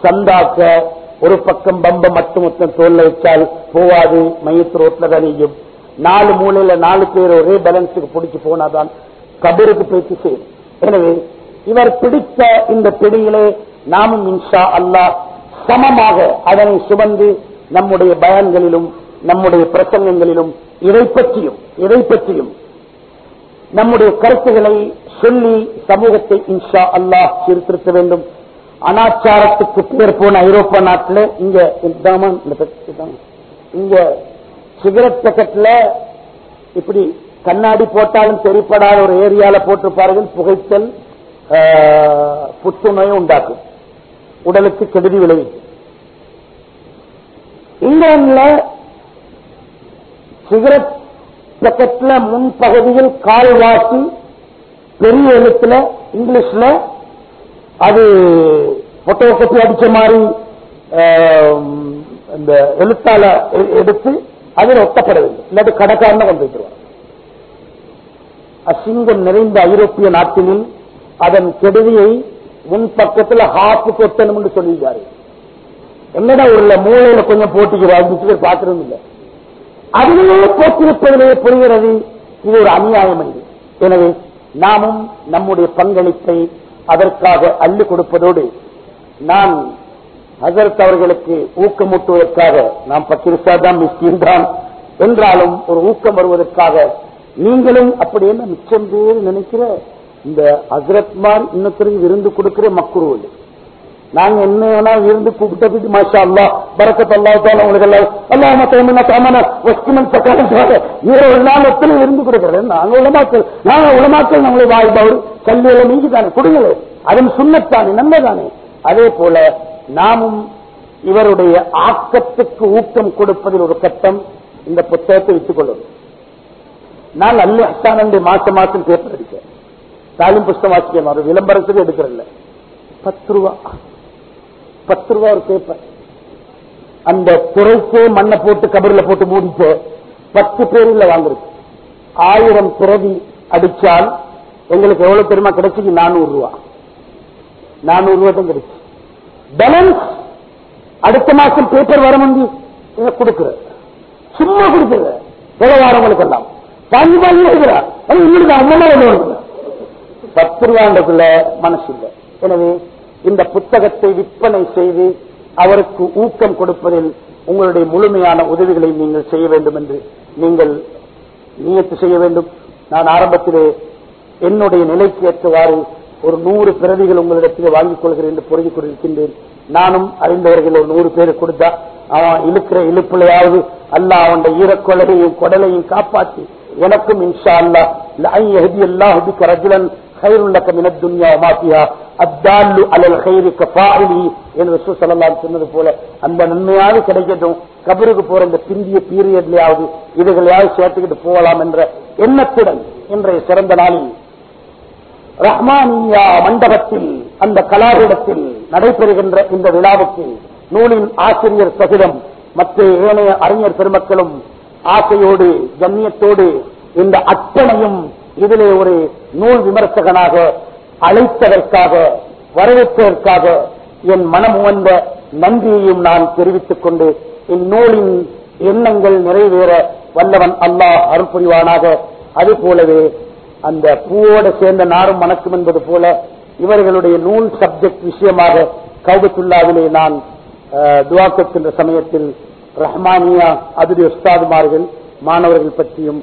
சந்தாக்க ஒரு பக்கம் பம்ப மட்டும் மொத்தம் தோல்ல வச்சால் போவாது மையத்து ரோட்ல தான் நீயும் நாலு மூலையில நாலு பேர் ஒரே பேலன்ஸுக்கு பிடிச்சு போனாதான் கபருக்கு பேச்சு செய்யும். எனவே இவர் பிடித்த இந்த பிடியிலே நாமும் இன்ஷா அல்லாஹ் சமமாக அதனை சுமந்து நம்முடைய பயன்களிலும் நம்முடைய பிரசங்கங்களிலும் இதை பற்றியும் இதை பற்றியும் நம்முடைய கருத்துக்களை சொல்லி சமூகத்தை இன்ஷா அல்லாஹ் சீர்திருத்த வேண்டும். அனாச்சாரத்துக்கு பேர் போன ஐரோப்பா நாட்டில் இங்க இங்க சிகரெட் பேக்கெட்ல இப்படி கண்ணாடி போட்டாலும் தெரிப்படாத ஒரு ஏரியால போட்டிருப்பார்கள் புகைத்தல் ஆஹ், புற்றுநோயை உண்டாக்கும். உடலுக்கு கெடுதி விளைவிக்கும் இங்கிலாந்துல சிகரெட் பக்கத்துல முன்பகுதியில் கால்வாசி பெரிய எழுத்துல இங்கிலீஷ்ல அது போட்டோகிராபி அடிச்ச மாதிரி இந்த எழுத்தால எ- எடுத்து அதில் ஒட்டப்படவில்லை. இல்லாட்டி கடைக்காரன கொண்டு வைக்கிறார் அசிங்கம் நிறைந்த ஐரோப்பிய நாட்டிலும் அதன் கெடுதியை உன் பக்கத்துல ஹாப்பு கொத்தணும் என்று சொல்லியிருக்காரு. என்னடா உள்ள மூளையில கொஞ்சம் போட்டிக்கு போட்டிக்கிறாங்க பாக்குறதும் இல்லை. அதிலேயே போட்டிருப்பதிலேயே புரிகிறது. இது ஒரு அநியாயம் என்று எனவே நாமும் நம்முடைய பங்களிப்பை அதற்காக அள்ளி கொடுப்பதோடு நான் ஹசரத் அவர்களுக்கு ஊக்கமூட்டுவதற்காக நாம் பத்து நிமிஷம் தான் மிஸ்கின் தான் என்றாலும் ஒரு ஊக்கம் வருவதற்காக நீங்களும் அப்படி என்ன மிச்சம் பேர் நினைக்கிற? இந்த ஹசரத்மார் இன்னொருத்தருக்கு விருந்து கொடுக்கிற மக்குருவல் நாங்க என்ன வேணா இருந்து கூப்பிட்டு மாஷா அல்லா பரக்கத் அல்லா உங்களுக்கு எல்லாம் அல்லாம தேமன தாமன வஸ்துமன் சக்காலம் ஒரு நாள் எத்தனை இருந்து கொடுக்கிறேன். நாங்க உளமாக்கல் நாங்க உளமாக்கல் நம்மளை வாழ்பவர் கல்வியில நீங்க தானே கொடுங்களே. அதன் சுண்ணத்தானே நன்மைதானே அதே போல நாமும் இவருடைய ஆக்கத்துக்கு ஊக்கம் கொடுப்பதில் ஒரு கட்டம் இந்த புத்தகத்தை விட்டுக் கொள்ளும் நான் அல்ல அஸ்தானண்டு மாசம் மாசம் பேப்பர் அடிச்சேன் தாலிம் புஸ்தம் வாசிக்கிறேன் விளம்பரத்துக்கு எடுக்கிறேன் பத்து ரூபா. பத்து ரூபா ஒரு பேப்பர் அந்த துறைக்கே மண்ணை போட்டு கபரில் போட்டு மூடிச்ச பத்து பேரில் வாங்குறது. ஆயிரம் துறவி அடிச்சால் எங்களுக்கு எவ்வளவு தெரியுமா? கிடைச்சிக்கு நானூறு ரூபா. நானூறு ரூபா தான் கிடைச்சு. பேலன்ஸ் அடுத்த மாசம் பேப்பர் வர முந்தி கொடுக்குற. சும்மா கொடுக்குற. விவகாரங்களுக்கு எல்லாம்? பாஞ்சு பாஞ்சு எழுதுறா இன்னும் அம்மனா பத்து ரூபாண்டதுல மனசு இல்லை எனவே இந்த புத்தகத்தை விற்பனை செய்து அவருக்கு ஊக்கம் கொடுப்பதில் உங்களுடைய முழுமையான உதவிகளை நீங்கள் செய்ய வேண்டும் என்று நீங்கள் நியத்து செய்ய வேண்டும். நான் ஆரம்பத்திலே என்னுடைய நிலைக்கு ஏற்றவாறு ஒரு நூறு பிரதிகள் உங்களிடத்தில் வாங்கிக் கொள்கிறேன் என்று புரிந்து கொண்டிருக்கின்றேன். நானும் அறிந்தவர்கள் ஒரு நூறு பேர் கொடுத்தா அவன் இழுக்கிற இழுப்புலையாவது அல்ல அவனுடைய ஈரக்கொலையையும் குடலையும் காப்பாற்றி எனக்கும் இன்ஷா அல்லா அல்லாஹ் ரஜுலன் خير لك من الدنيا وما فيها الدال على الخير كفاعله என்று ரசூல் ஸல்லல்லாஹு அலைஹி சொன்னது போல அந்த நன்மையாவது கிடைக்கட்டும் கபருக்கு போற இந்த பிந்திய பீரியட்லயாவது இதுகளையாவது சேர்த்துக்கிட்டு போகலாம் என்ற எண்ணத்துடன் இன்றைய சிறந்த நாளில் ரஹ்மானியா மண்டபத்தில் அந்த கலாபீடத்தில் நடைபெறுகின்ற இந்த விழாவுக்கு நூலின் ஆசிரியர் சகிதம் மற்ற ஏனைய அறிஞர் பெருமக்களும் ஆசையோடு கண்ணியத்தோடு இந்த அத்தனையும் இதிலே ஒரு நூல் விமர்சகனாக அழைத்ததற்காக வரவேற்பதற்காக என் மனம் உவந்த நன்றியையும் நான் தெரிவித்துக் கொண்டு இந்நூலின் எண்ணங்கள் நிறைவேற வல்லவன் அல்லாஹ் அருள் புரிவானாக அது போலவே அந்த பூவோடு சேர்ந்த நாரும் மணக்கும் என்பது போல இவர்களுடைய நூல் சப்ஜெக்ட் விஷயமாக கௌபத்துல்லாவிலே நான் அஹ், துவாக்கத்தின்ற சமயத்தில் ரஹ்மானியா அதிரி உஸ்தாதுமார்கள் மாணவர்கள் பற்றியும்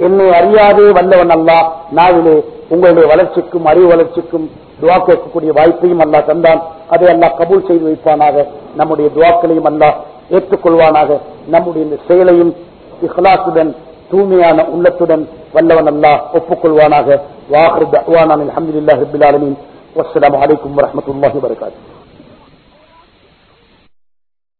என்னை அறியாதே வந்தவன் அல்லா நாவிலே உங்களுடைய வளர்ச்சிக்கும் அறிவு வளர்ச்சிக்கும் துவா கேட்கக்கூடிய வாய்ப்பையும் அல்லா தந்தான். அதை அல்லா கபூல் செய்து வைப்பானாக. நம்முடைய துவாக்களையும் அல்லா ஏற்றுக்கொள்வானாக. நம்முடைய இந்த செயலையும் இஹ்லாசுடன் தூய்மையான உள்ளத்துடன் வல்லவன் அல்லா ஒப்புக்கொள்வானாக. வாஹர் தவானான் அல்ஹம்துலில்லாஹி ரப்பில் ஆலமீன். வலைக்கம் வரமத்துல வரகாத்து